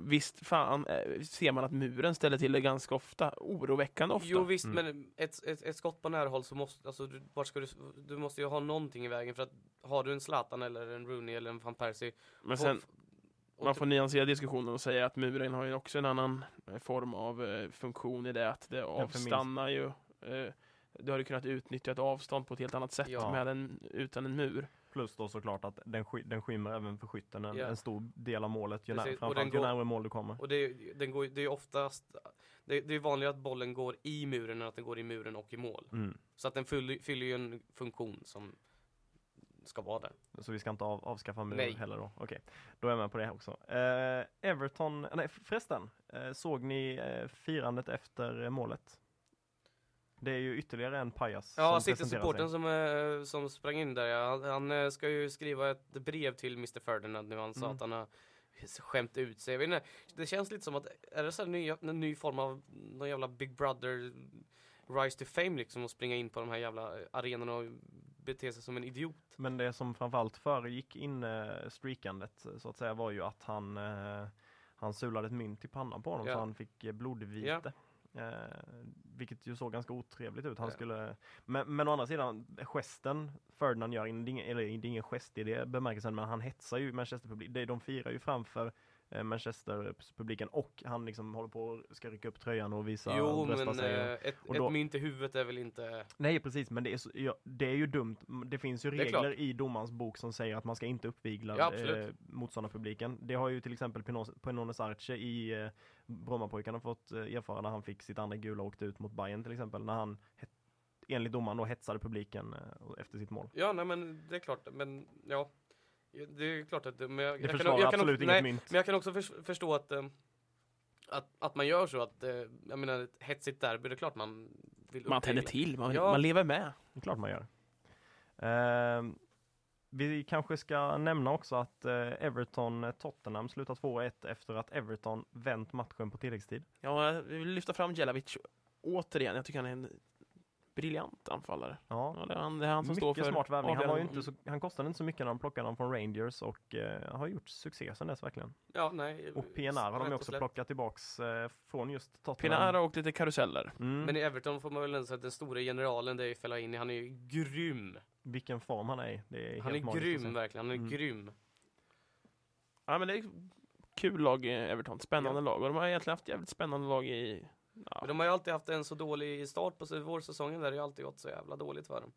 visst fan eh, ser man att muren ställer till det ganska ofta. Oroväckande ofta. Jo visst Mm. men ett, ett, ett skott på närhåll så måste, alltså du, vart ska du, du måste ju ha någonting i vägen för att har du en Zlatan eller en Rooney eller en van Persie Men får- sen, och- man får nyansera diskussionen och säga att muren har ju också en annan eh, form av eh, funktion i det att det avstannar ju. Eh, du hade kunnat utnyttja ett avstånd på ett helt annat sätt Ja. med en, utan en mur. Plus då såklart att den, sky, den skymmer även för skytten en, Ja. en stor del av målet, ju när, framförallt ju närmare mål du kommer. Och det, den går, det är oftast, det, det är vanligare att bollen går i muren än att den går i muren och i mål. Mm. Så att den fyller, fyller ju en funktion som ska vara där. Så vi ska inte av, avskaffa mur Nej. heller då? Okej, då är jag med på det också. Eh, Everton, nej förresten, eh, såg ni eh, firandet efter målet? Det är ju ytterligare en pajas Ja, City-supporten som, eh, som sprang in där, ja. han, han eh, ska ju skriva ett brev till Mr Ferdinand nu. Han sa Mm. att han har skämt ut sig. Jag vet inte, det känns lite som att, är det så här ny, en ny form av någon jävla Big Brother Rise to Fame liksom att springa in på de här jävla arenorna och bete sig som en idiot? Men det som framförallt föregick in eh, streakandet så att säga var ju att han, eh, han sulade ett mynt i pannan på honom Ja. så han fick blodvite. Eh, vilket ju såg ganska otrevligt ut. Han Ja. skulle, men, men å andra sidan, gesten Ferdinand gör, ingen, eller det är ingen gest i det bemärkelsen, men han hetsar ju Manchester-publiken. De firar ju framför Manchester-publiken och han liksom håller på och ska rycka upp tröjan och visa jo, men eh, ett, och då- ett mynt i huvudet är väl inte... Nej precis, men det är, så, ja, det är ju dumt. Det finns ju Det regler i domarens bok som säger att man ska inte uppvigla Ja, eh, motståndarpubliken. Det har ju till exempel Penones Arce i eh, Brommapojkarna fått eh, erfara när han fick sitt andra gula och åkte ut mot Bayern till exempel. När han enligt domaren då hetsade publiken eh, efter sitt mål. Ja, nej men det är klart, men ja. Det är klart att men jag, Det jag jag absolut också, inget nej, mynt. Men jag kan också förs- förstå att, eh, att, att man gör så att, eh, jag menar ett hetsigt derby, det är klart man vill Man tänder till, man, Ja. man lever med. Det är klart man gör. Ehm, vi kanske ska nämna också att eh, Everton-Tottenham slutar 2-1 efter att Everton vänt matchen på tilläggstid. Ja, vi vill lyfta fram Jelavic återigen. Jag tycker han är en briljant anfallare. Ja, Ja, det, är han, det är han som står mycket för smart värvning. Han, var ju inte så, han kostade inte så mycket när de plockade honom från Rangers och eh, har gjort succé sen dess verkligen. Ja, nej. Och PNR har de ju också slätt. plockat tillbaks eh, från just Tottenham. Pinar har åkt lite karuseller. Mm. Men i Everton får man väl ändå säga att den stora generalen, det är Fellaini, han är ju grym. Vilken form han är i. Det är Han helt är grym verkligen, han är Mm. grym. Ja, men det är kul lag eh, Everton. Spännande lag. Och de har egentligen haft jävligt spännande lag i... Ja. Men de har ju alltid haft en så dålig start på vårsäsongen där det har ju alltid gått så jävla dåligt för dem.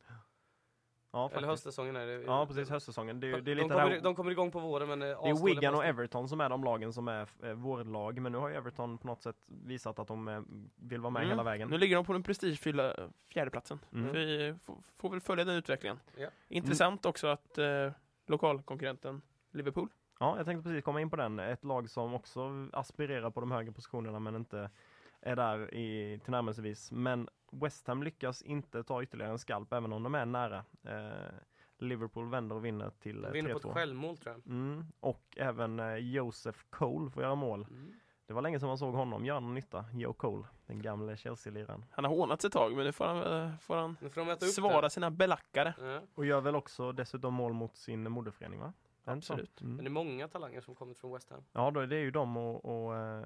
Ja, Eller höstsäsongen är det. Ja, precis. Höstsäsongen. Det är, det är de, lite kommer, där, de kommer igång på våren men eh, Det är Wigan och Everton som är de lagen som är eh, vårlag, men nu har ju Everton på något sätt visat att de eh, vill vara med Mm. hela vägen. Nu ligger de på den prestigefyllda fjärdeplatsen. Mm. Vi får, får väl följa den utvecklingen. Ja. Intressant också att eh, lokalkonkurrenten Liverpool Ja, jag tänkte precis komma in på den. Ett lag som också aspirerar på de högre positionerna men inte är där i tillnärmelsevis. Men West Ham lyckas inte ta ytterligare en skalp även om de är nära. Eh, Liverpool vänder och vinner till De eh, vinner på ett 3-2. självmål tror jag. Mm, och även eh, Joseph Cole får göra mål. Mm. Det var länge sedan man såg honom göra någon nytta. Joe Cole, den gamle Chelsea-liraren. Han har hånats ett tag men nu får han, eh, får han Nu får de svara det. sina belackare. Ja. Och gör väl också dessutom mål mot sin moderförening va? Absolut. Mm. Men det är många talanger som kommit från West Ham. Ja, då, det är ju de och, och eh,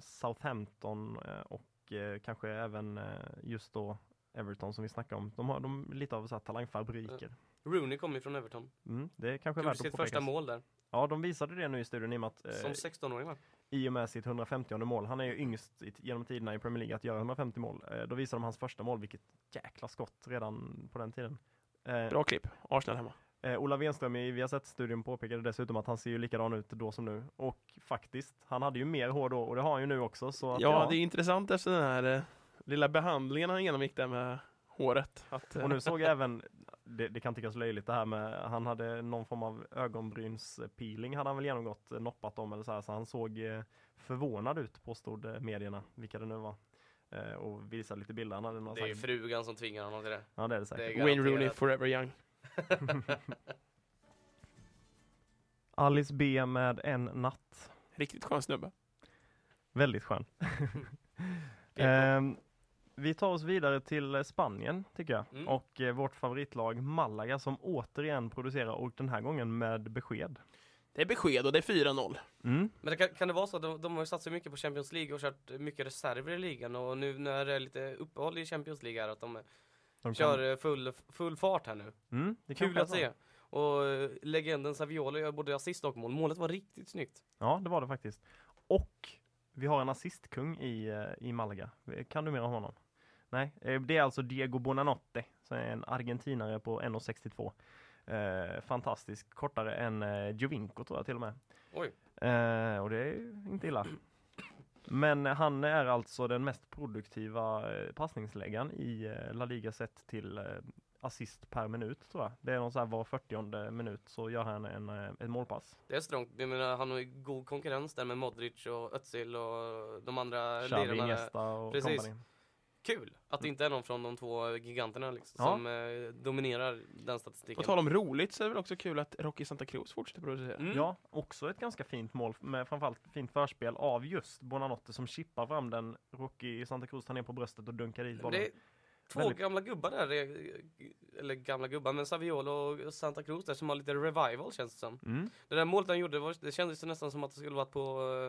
Southampton eh, och eh, kanske även eh, just då Everton som vi snackade om. De har de, lite av så här talangfabriker. Rooney kommer ju från Everton. Mm, det är kanske Gjorde värt att sitt första mål där. Ja, de visade det nu i studion i och med att eh, Som 16-åring va? i och med sitt 150 mål, han är ju yngst i, genom tiderna i Premier League att göra 150 mål. Eh, då visade de hans första mål, vilket jäkla skott redan på den tiden. Eh, Bra klipp. Arsenal hemma. Eh, Ola Wenström i Viasat-studion påpekade dessutom att han ser ju likadan ut då som nu. Och faktiskt, han hade ju mer hår då och det har han ju nu också. Så att, Ja, det är intressant efter den här eh, lilla behandlingen han genomgick där med håret. Att, eh, Och nu såg jag (laughs) även, det, det kan tyckas löjligt det här med, han hade någon form av ögonbrynspeeling hade han väl genomgått, eh, noppat dem eller så här, så han såg eh, förvånad ut påstod eh, medierna, vilka det nu var. Eh, och visade lite bilder, han hade Det är slags- frugan som tvingar honom till det. Ja det är det det säkert. är Wayne Rooney forever young. (laughs) Alice B med en natt. Riktigt skön snubbe. Väldigt skön. (laughs) Ehm, vi tar oss vidare till eh, Spanien tycker jag. Mm. Och eh, vårt favoritlag Malaga som återigen producerar och den här gången med besked. Det är besked och det är 4-0. Mm. Men det kan, kan det vara så att de, de har satsat mycket på Champions League och kört mycket reserver i ligan och nu när det är lite uppehåll i Champions League här att de De kör eh, full, full fart här nu. Mm, det Kul att se. Och eh, legenden Saviolo gör både assist och mål. Målet var riktigt snyggt. Ja, det var det faktiskt. Och vi har en assistkung i, eh, i Malaga. Kan du mer om honom? Nej, det är alltså Diego Bonanotte, som är en argentinare på 1,62. Eh, fantastisk, kortare än eh, Jovinko tror jag till och med. Oj. Eh, och det är inte illa. Men han är alltså den mest produktiva eh, passningsläggaren i eh, La Liga sett till eh, assist per minut tror jag. Det är någon så här var 40 minut så gör han en, ett målpass. Det är strångt. Jag menar, han har ju god konkurrens där med Modric och Özil och de andra Xavi, lirarna. Iniesta och Precis. company. Kul att det inte är någon från de två giganterna liksom, Ja. som eh, dominerar den statistiken. På tal om roligt så är det väl också kul att Rocky Santa Cruz fortsätter producera. Mm. Ja, också ett ganska fint mål med framförallt fint förspel av just Bonanotte som chippar fram den. Rocky i Santa Cruz tar ner på bröstet och dunkar Men bollen. det är två Väldigt- gamla gubbar där, eller gamla gubbar, men Saviolo och Santa Cruz där som har lite revival känns det som. Mm. Det där målet han gjorde, var, det kändes ju nästan som att det skulle varit på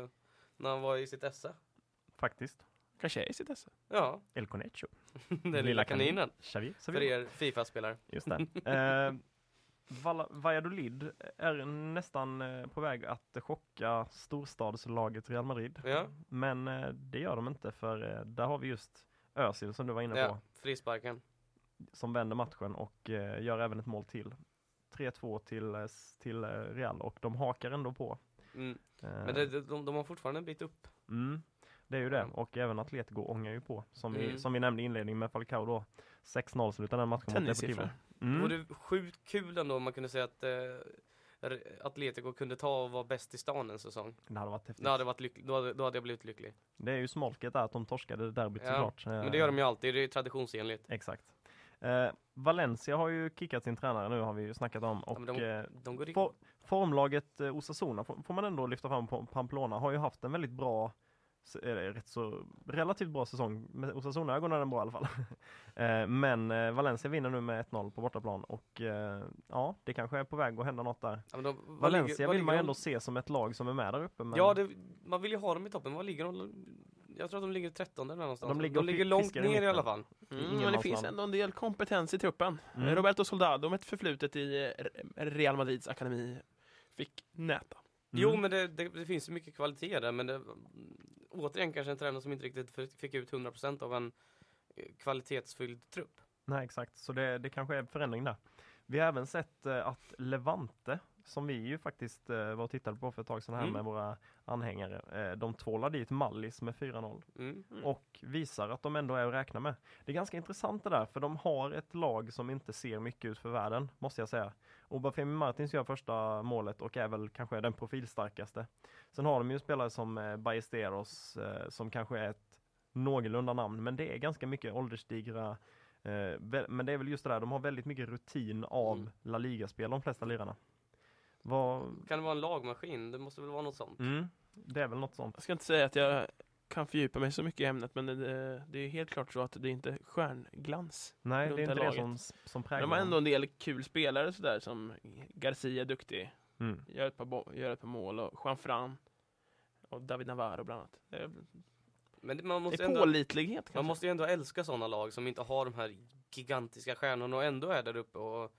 eh, när han var i sitt esse. Faktiskt. Kanske är i sitt esse. Ja, El Conecho. (laughs) den lilla kaninen. Xavi. För er Fifa-spelare. Just det. (laughs) eh, Val- Valladolid är nästan eh, på väg att chocka storstadslaget Real Madrid. Ja. Men eh, det gör de inte för eh, där har vi just Özil som du var inne på. Ja, frisparken. Som vänder matchen och gör även ett mål till. 3-2 till, till Real och de hakar ändå på. Mm. Men det, de, de, de har fortfarande en bit upp. Mm. Det är ju det, Mm. och även Atletico ångar ju på. Som, vi, Mm. som vi nämnde i inledningen med Falcao då. 6-0 slutade den matchen mot. Deportivo. Det Mm. vore sjukt kul ändå om man kunde säga att eh, Atletico kunde ta och vara bäst i stan en säsong. Det hade varit häftigt. Det hade varit lyckligt, då, hade, då hade jag blivit lycklig. Det är ju smolket där att de torskade derbyt Ja, såklart. Men det gör de ju alltid, det är traditionsenligt. Exakt. Eh, Valencia har ju kickat sin tränare nu har vi ju snackat om. Och de- eh, De går For, formlaget eh, Osasuna får, får man ändå lyfta fram på Pamplona har ju haft en väldigt bra s- eh, rätt så relativt bra säsong. Med Osasuna går den bra i alla fall. (laughs) eh, men eh, Valencia vinner nu med 1-0 på bortaplan och eh, ja, det kanske är på väg att hända något där. Ja, men de, vad Valencia ligger- vill man ju ligger ändå de- se som ett lag som är med där uppe. Men Ja, det, man vill ju ha dem i toppen. Vad ligger de? Jag tror att de ligger 13 där någonstans. De De ligger ligger, och fi- långt i ner i mitten. alla fall. Mm, men det finns ändå en del kompetens i truppen. Mm. Roberto Soldado med ett förflutet i Real Madrids akademi fick näta. Mm. Jo, men det, det, det finns mycket kvalitet där, men det, återigen kanske en tränare som inte riktigt fick ut 100% av en eh, kvalitetsfylld trupp. Nej exakt, så det, det kanske är förändring där. Vi har även sett eh, att Levante, som vi ju faktiskt eh, var och tittade på för ett tag sedan här Mm. med våra anhängare, eh, de tvålar dit Mallis med 4-0 Mm. och visar att de ändå är att räkna med. Det är ganska intressant det där, för de har ett lag som inte ser mycket ut för världen, måste jag säga. Obafemi Martins gör första målet och är väl kanske den profilstarkaste. Sen har de ju spelare som eh, Ballesteros, eh, som kanske är ett någorlunda namn, men det är ganska mycket ålderstigra men det är väl just det där, de har väldigt mycket rutin av Mm. La Liga-spel, de flesta lirarna. Vad... Kan det vara en lagmaskin? Det måste väl vara något sånt? Mm, det är väl något sånt. Jag ska inte säga att jag kan fördjupa mig så mycket i ämnet, men det, det är helt klart så att det är inte stjärnglans. Nej, det är inte det det laget. som, som Men präglar de har ändå en del kul spelare sådär som Garcia är duktig, Mm. gör ett par, bo- gör ett par mål och Juan Fran och David Navarro bland annat. Det Men det- man det måste, är ändå, pålitlighet kanske. man måste ju ändå älska sådana lag som inte har de här gigantiska stjärnorna och ändå är där uppe och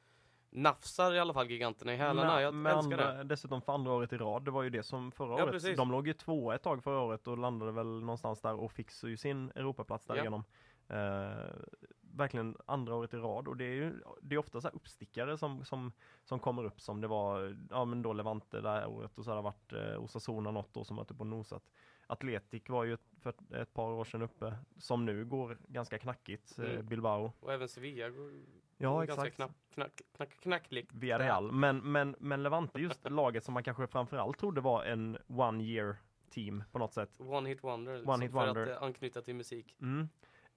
nafsar i alla fall giganterna i hälarna. Jag med älskar det. Dessutom för andra året i rad, det var ju det som förra Ja, året. precis. De låg ju tvåa ett tag förra året och landade väl någonstans där och fick ju sin Europaplats därigenom. Eh, verkligen andra året i rad och det är ju det är ofta så uppstickare som, som, som kommer upp som det var, ja men då Levante det här året och så har det varit eh, Osasuna något år som varit uppe och nosat. Atletic var ju ett, för ett, ett par år sedan uppe som nu går ganska knackigt, eh, Mm. Bilbao. Och även Sevilla går Ja går ganska exakt. knack, knack, knack, knackligt. Villarreal. Men, men, men Levante just (laughs) laget som man kanske framförallt trodde var en one year team på något sätt. One hit wonder. One hit för wonder. att eh, anknyta till musik. Mm.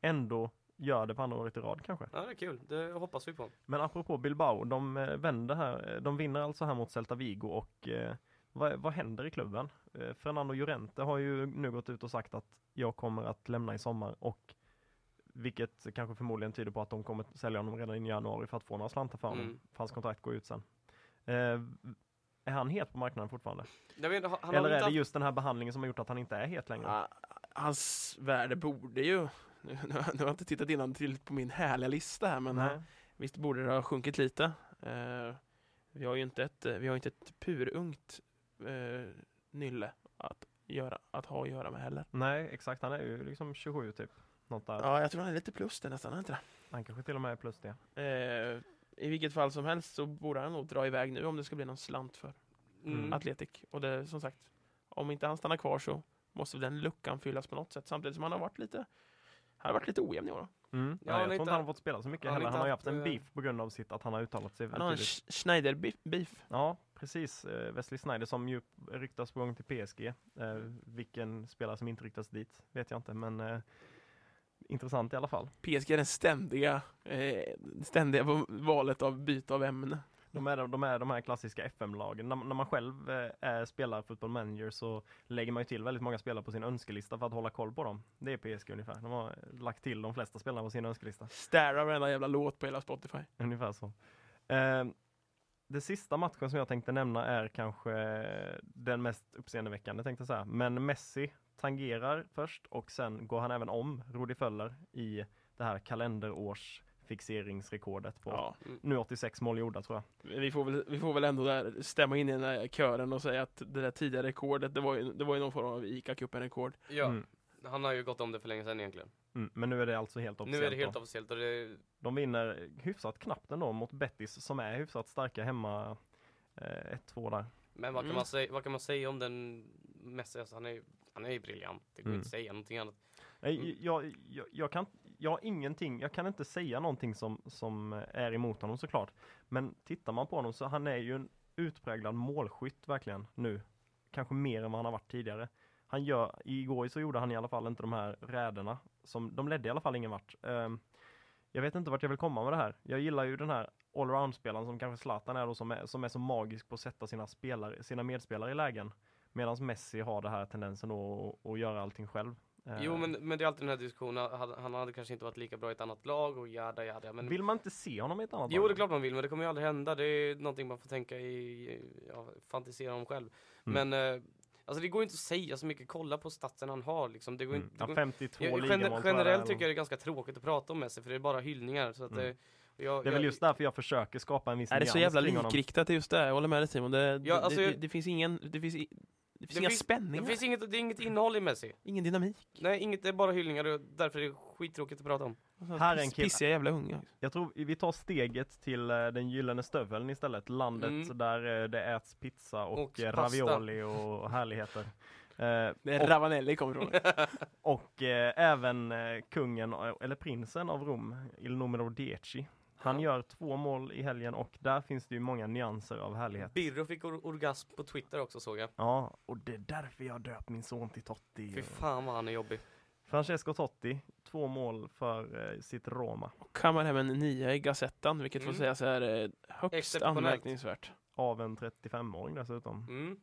Ändå gör det på andra året i rad kanske. Ja, det är kul. Det hoppas vi på. Men apropå Bilbao, de eh, vänder här, eh, de vinner alltså här mot Celta Vigo och eh, vad, vad händer i klubben? Eh, Fernando Llorente har ju nu gått ut och sagt att jag kommer att lämna i sommar och vilket kanske förmodligen tyder på att de kommer att sälja honom redan i januari för att få några slantar för honom. Mm. För hans kontrakt går ut sen. Eh, är han het på marknaden fortfarande? Vet, han Eller är det just den här behandlingen som har gjort att han inte är het längre? Ja, hans värde borde ju, nu, nu har jag inte tittat innan till på min härliga lista här, men Nej. visst borde det ha sjunkit lite. Eh, vi har ju inte ett, vi har inte ett purungt uh, nylle att, göra, att ha att göra med heller. Nej, exakt. Han är ju liksom 27 typ. Något där. Ja, jag tror han är lite plus det nästan, är inte Han kanske till och med är plus det. det? Eh, I vilket fall som helst så borde han nog dra iväg nu om det ska bli någon slant för Mm. Atletic. Och det som sagt, om inte han stannar kvar så måste den luckan fyllas på något sätt. Samtidigt som han har varit lite, han har varit lite ojämn i år. Mm. Ja, jag har tror inte- inte han har fått spela så mycket han heller. Han har ju haft en eh, beef på grund av sitt, att han har uttalat sig Han har en Schneider-beef. Ja, precis. Eh, Wesley Snyder som ju ryktas på gång till PSG. Eh, vilken spelare som inte ryktas dit vet jag inte, men eh, intressant i alla fall. PSG är den ständiga, eh, ständiga valet av byte av ämne. De är, de är de här klassiska FM-lagen. När, när man själv eh, spelar football manager så lägger man ju till väldigt många spelare på sin önskelista för att hålla koll på dem. Det är PSG ungefär. De har lagt till de flesta spelarna på sin önskelista. Stärar varenda jävla låt på hela Spotify. Ungefär så. Eh, det sista matchen som jag tänkte nämna är kanske den mest uppseendeväckande tänkte jag säga. Men Messi tangerar först och sen går han även om Rudi Föller i det här kalenderårs fixeringsrekordet på Ja, nu 86 mål gjorda tror jag. vi, får väl, vi får väl ändå där stämma in i den där kören och säga att det där tidigare rekordet, det var ju, det var ju någon form av ICA-cupen-rekord. Ja, Mm. han har ju gått om det för länge sedan egentligen. Mm, men nu är det alltså helt officiellt. Nu är det helt då. officiellt och det, De vinner hyfsat knappt ändå mot Betis som är hyfsat starka hemma. Eh, 1-2 där. men vad kan, Mm. man säga, vad kan man säga om den Messi? Alltså, han är ju han är ju briljant. Det går Mm. inte att säga någonting annat. Nej, Mm. jag, jag, jag, kan, jag har ingenting, jag kan inte säga någonting som, som är emot honom såklart. Men tittar man på honom så han är ju en utpräglad målskytt verkligen nu. Kanske mer än vad han har varit tidigare. Han gör, igår så gjorde han i alla fall inte de här räderna. Som, de ledde i alla fall ingen vart. Ehm, jag vet inte vart jag vill komma med det här. Jag gillar ju den här allround-spelaren som kanske Zlatan är då, som är, som är så magisk på att sätta sina, spelare, sina medspelare i lägen. Medan Messi har det här tendensen att, att göra allting själv. Eh, Jo, men, men det är alltid den här diskussionen. Han, hade kanske inte varit lika bra i ett annat lag och jada jada. Men Vill man inte se honom i ett annat Jo, lag? det är klart man vill, men det kommer ju aldrig hända. Det är någonting man får tänka i, ja, fantisera om själv. Mm. Men, eh, alltså det går inte att säga så mycket. Kolla på statsen han har liksom. Det går Mm. inte, det Ja, går, 52 jag, ligamål gener, det generellt tycker jag det är ganska tråkigt att prata om Messi, för det är bara hyllningar. Så att Mm. det, jag, Det är väl just därför jag försöker skapa en viss Är det så jävla likriktat just där? Jag håller med dig Simon. Det, Ja, alltså det, det, det finns ingen, det finns, i- det finns Det inga finns- spänningar. Det finns inget, det är inget innehåll i Messi. Ingen dynamik. Nej, inget, det är bara hyllningar och därför är det skittråkigt att prata om. Här är en kille- Pissiga jävla unga. Jag tror vi tar steget till eh, den gyllene stöveln istället. Landet Mm. där eh, det äts pizza och, Och eh, pasta. ravioli och härligheter. (laughs) Eh, Det är och Ravanelli kommer från. (laughs) och eh, även eh, kungen, eller prinsen av Rom, Il Numero Dieci. Han Ja. gör två mål i helgen och där finns det ju många nyanser av härlighet. Birro fick or orgasm på Twitter också såg jag. Ja, och det är därför jag döpt min son till Totti. Fy fan vad han är jobbig. Francesco Totti, två mål för eh, sitt Roma. Och kammar hem en nia i Gazettan, vilket får Mm. sägas är eh, högst anmärkningsvärt. Av en 35-åring dessutom. Mm.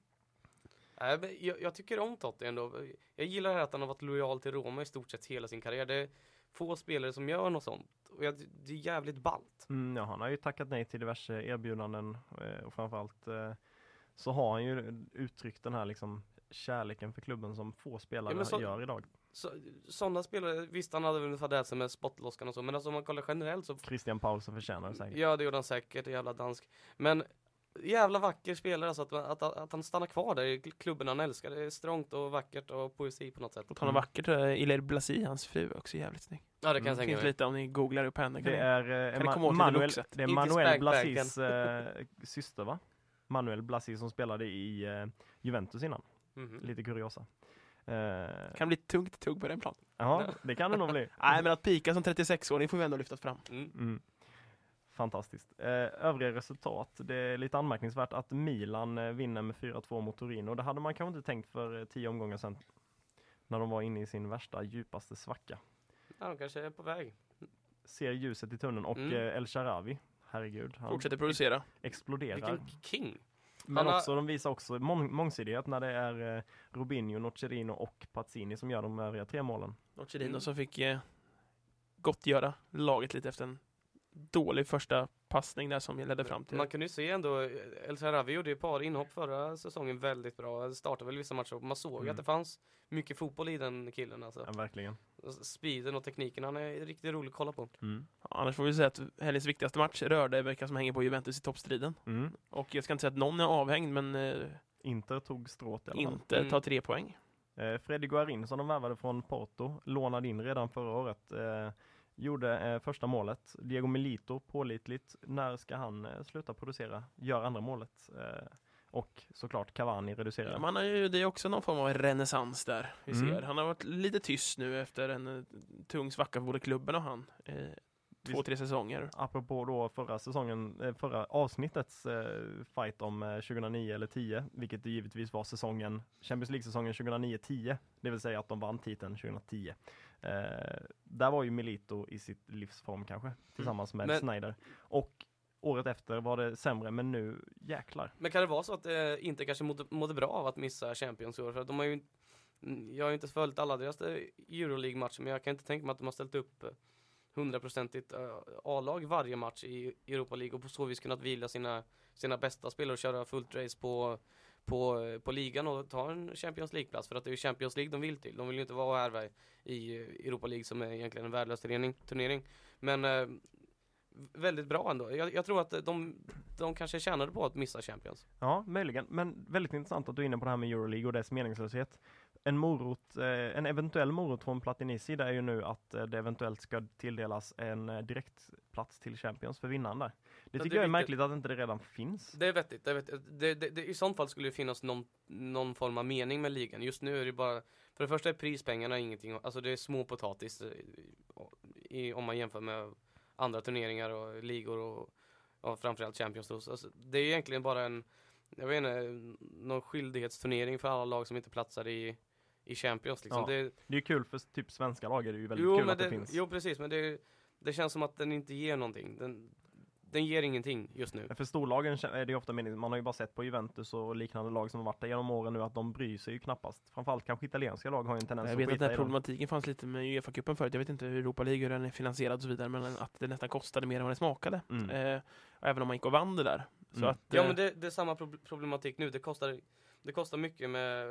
Nej, men jag, jag tycker om Totti ändå. Jag gillar det här att han har varit lojal till Roma i stort sett hela sin karriär. Det är få spelare som gör något sånt. Och jag, det är jävligt ballt. Mm, ja, han har ju tackat nej till diverse erbjudanden eh, och framförallt eh, så har han ju uttryckt den här liksom kärleken för klubben som få spelare Ja, så- gör idag. Så, sådana spelare, visst han hade väl fadäser med spottloskan och så, men alltså om man kollar generellt så Christian Paulsen förtjänar det säkert. Ja, det gjorde han säkert, jävla dansk. Men jävla vacker spelare alltså, att, att, att han stannar kvar där i klubben han älskar. Det är strångt och vackert och poesi på något sätt. På tal om Mm. vackert, eh, Hilaire Blasi, hans fru, är också jävligt snygg. Ja, det kan jag Mm, tänka Finns mig. lite om ni googlar upp henne. kan Det ni- är, eh, Kan det Ma- komma Manuel, det är Inte Manuel. Blasis eh, syster va? Manuel Blasi som spelade i eh, Juventus innan. Mhm. Lite kuriosa. Eh, Kan bli tungt tugg på den planen. ja, det kan det nog bli. (laughs) Nej, men att pika som 36-åring får vi ändå lyfta fram. Mm. Mm. Fantastiskt. Eh, övriga resultat, det är lite anmärkningsvärt att Milan eh, vinner med 4-2 mot Torino. Det hade man kanske inte tänkt för eh, tio omgångar sedan. När de var inne i sin värsta, djupaste svacka. Ja, de kanske är på väg. Ser ljuset i tunneln och Mm. eh, El Sharawi, herregud, han Fortsätter producera. exploderar. Vilken king! Men har- också, de visar också mång mångsidighet när det är eh, Robinho, Nocerino och Pazzini som gör de övriga tre målen. Nocerino Mm. som fick eh, gottgöra laget lite efter en dålig första passning där som ledde fram till Man kunde ju se ändå, El Sharawi gjorde ett par inhopp förra säsongen väldigt bra. Startade väl vissa matcher man såg Mm. att det fanns mycket fotboll i den killen alltså. Ja, verkligen. Speeden och tekniken, han är riktigt rolig att kolla på. Mm. Ja, Annars får vi säga att helgens viktigaste match rörde vilka som hänger på Juventus i toppstriden. Mm. Och jag ska inte säga att någon är avhängd, men eh, Inter tog stråt i alla fall. inte Mm. ta tre poäng. Eh, Freddy Guarin som de värvade från Porto, lånade in redan förra året, eh, gjorde eh, första målet. Diego Milito, pålitligt. När ska han eh, sluta producera? Gör andra målet. Eh, och såklart Cavani reducerar. Ja, man har ju, det är också någon form av renässans där vi Mm. ser. Han har varit lite tyst nu efter en eh, tung svacka för både klubben och han. Eh, två, tre säsonger. Apropå då förra säsongen, eh, förra avsnittets eh, fight om eh, 2009 eller 10, vilket det givetvis var säsongen, Champions League-säsongen 2009-10, det vill säga att de vann titeln 2010. Eh, där var ju Milito i sitt livsform kanske, tillsammans med Men- Snyder. Och året efter var det sämre, men nu jäklar. Men kan det vara så att eh, inte kanske mådde, mådde bra av att missa Champions i år? För de har ju mm, jag har ju inte följt alla deras eh, Euroleague-matcher men jag kan inte tänka mig att de har ställt upp eh, hundraprocentigt eh, A-lag varje match i Europa League och på så vis kunnat vila sina, sina bästa spelare och köra fullt race på, på, på ligan och ta en Champions League-plats för att det är ju Champions League de vill till. De vill ju inte vara och i Europa League som är egentligen en värdelös turnering. turnering. Men eh, väldigt bra ändå. Jag, jag tror att de, de kanske tjänade på att missa Champions. Ja, möjligen. Men väldigt intressant att du är inne på det här med Euroleague och dess meningslöshet en morot, eh, en eventuell morot från Platinis sida är ju nu att eh, det eventuellt ska tilldelas en eh, direktplats till Champions för vinnaren där. Det det tycker är jag är märkligt att inte det redan finns. Det är vettigt. Det är vettigt. Det, det, det, I sånt fall skulle det finnas någon, någon form av mening med ligan. Just nu är det bara, för det första är prispengarna ingenting, alltså det är små potatis i, om man jämför med andra turneringar och ligor och, och framförallt Champions då. Alltså, det är egentligen bara en, jag vet inte, någon skyldighetsturnering för alla lag som inte platsar i, i Champions liksom. Ja. Det, Det är ju kul för typ svenska lag är det ju väldigt jo, kul att det, det, finns. jo precis, men det, det känns som att den inte ger någonting. Den, den ger ingenting just nu. För storlagen är det ofta meningen, man har ju bara sett på Juventus och liknande lag som har varit där genom åren nu att de bryr sig ju knappast. Framförallt kanske italienska lag har ju en tendens Jag att vet att den här problematiken fanns lite med Uefa-cupen förut. Jag vet inte hur Europa League hur den är finansierad och så vidare, men att det nästan kostade mer än vad det smakade. Mm. Eh, även om man gick och vann det där. Så Mm. att, Ja eh, men det, det är samma prob- problematik nu, det kostar, det kostar mycket med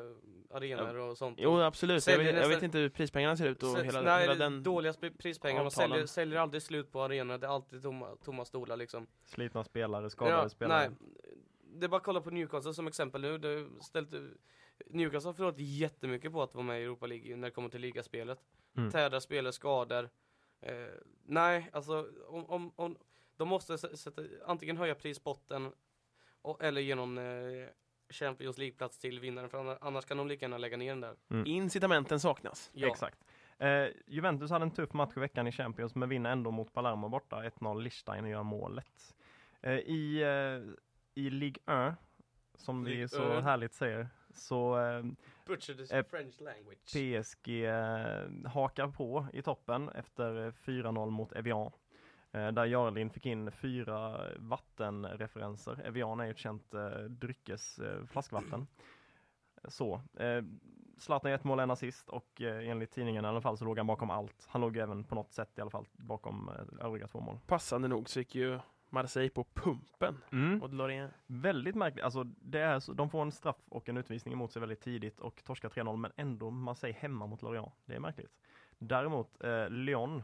arenor och sånt. Jo absolut, jag vet, jag nästan- vet inte hur prispengarna ser ut och hela, nej, hela den... dåliga sp- prispengar, avtalen. säljer, säljer aldrig slut på arenorna, det är alltid tomma, tomma stolar liksom. Slitna spelare, skadade spelare. Nej, det är bara att kolla på Newcastle som exempel nu, det ställt, Newcastle har förlorat jättemycket på att vara med i Europa League när det kommer till ligaspelet. Mm. Tädra spelare, skador. Eh, nej, alltså om, om, om, de måste sätta, antingen höja prisbotten och, eller ge någon eh, Champions League-plats till vinnaren, för annars, kan de lika gärna lägga ner den där. Incitamenten saknas. Ja. Exakt. Eh, Juventus hade en tuff match i veckan i Champions men vinner ändå mot Palermo borta. 1-0, Lichstein gör målet. Eh, I, eh, I Ligue 1, som vi Ligue så 1. härligt säger, så eh, Eh, French language. PSG eh, hakar på i toppen efter eh, 4-0 mot Evian. Eh, där Jarlin fick in fyra vattenreferenser. Evian är ju ett känt eh, dryckes eh, flaskvatten. Så. Eh, Zlatan gör ett mål, en assist och eh, enligt tidningen i alla fall så låg han bakom allt. Han låg även på något sätt i alla fall bakom eh, övriga två mål. Passande nog så gick ju Marseille på pumpen mot Lorient. Väldigt märkligt, alltså det är så, de får en straff och en utvisning emot sig väldigt tidigt och torskar 3-0 men ändå Marseille hemma mot Lorient. Det är märkligt. Däremot eh, Lyon,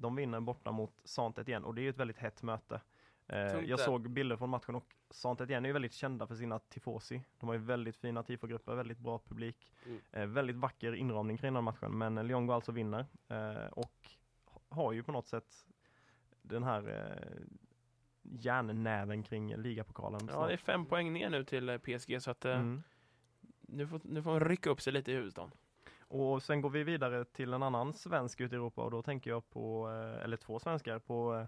de vinner borta mot saint Etienne och det är ju ett väldigt hett möte. Eh, jag såg bilder från matchen och saint Etienne är ju väldigt kända för sina tifosi. De har ju väldigt fina tifogrupper, väldigt bra publik. Mm. Eh, väldigt vacker inramning kring den här matchen men Lyon går alltså vinner eh, och har ju på något sätt den här eh, järnnäven kring ligapokalen. Ja, det är fem poäng ner nu till eh, PSG så att eh, Mm. nu, får, nu får de rycka upp sig lite i huvudstaden. Och sen går vi vidare till en annan svensk ute i Europa och då tänker jag på, eh, eller två svenskar, på eh,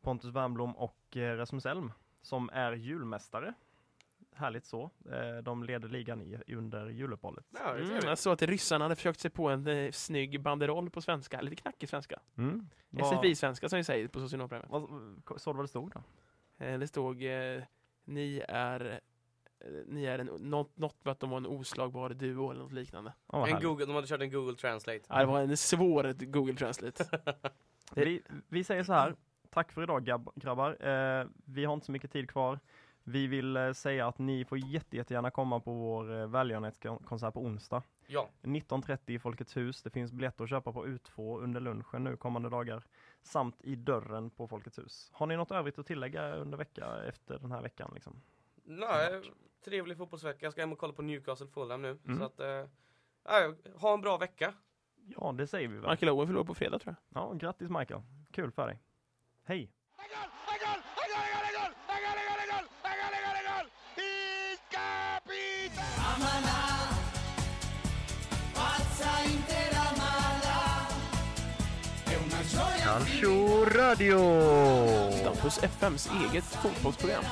Pontus Wernbloom och eh, Rasmus Elm som är julmästare. Härligt så. De leder ligan i, under juluppehållet. Ja, Mm, jag såg att ryssarna hade försökt sig på en eh, snygg banderoll på svenska, lite knackig svenska. Mm. SFI-svenska som vi säger på socionomprogrammet. Såg du vad det stod då? Eh, Det stod eh, ni är ni är en, något, något med att de var en oslagbar duo eller något liknande. Vad En. Google, de hade kört en Google Translate. Ja, det var en svår Google Translate. Det- (laughs) Vi, vi säger så här. Tack för idag grabbar. Eh, vi har inte så mycket tid kvar. Vi vill eh, säga att ni får jätte, jättegärna komma på vår eh, välgörenhetskonsert på onsdag. Ja, 19.30 i Folkets hus. Det finns biljetter att köpa på U2 under lunchen nu kommande dagar. Samt i dörren på Folkets hus. Har ni något övrigt att tillägga under vecka efter den här veckan? Liksom? nej, trevlig fotbollsvecka. Jag ska hem och kolla på Newcastle Fulham nu. Mm. Så att, eh, ja, ha en bra vecka. Ja, det säger vi väl. Michael Owen förlorar på fredag tror jag. Ja, grattis Michael. Kul för dig. Hej! Calcio Radio! Stampus FMs eget fotbollsprogram.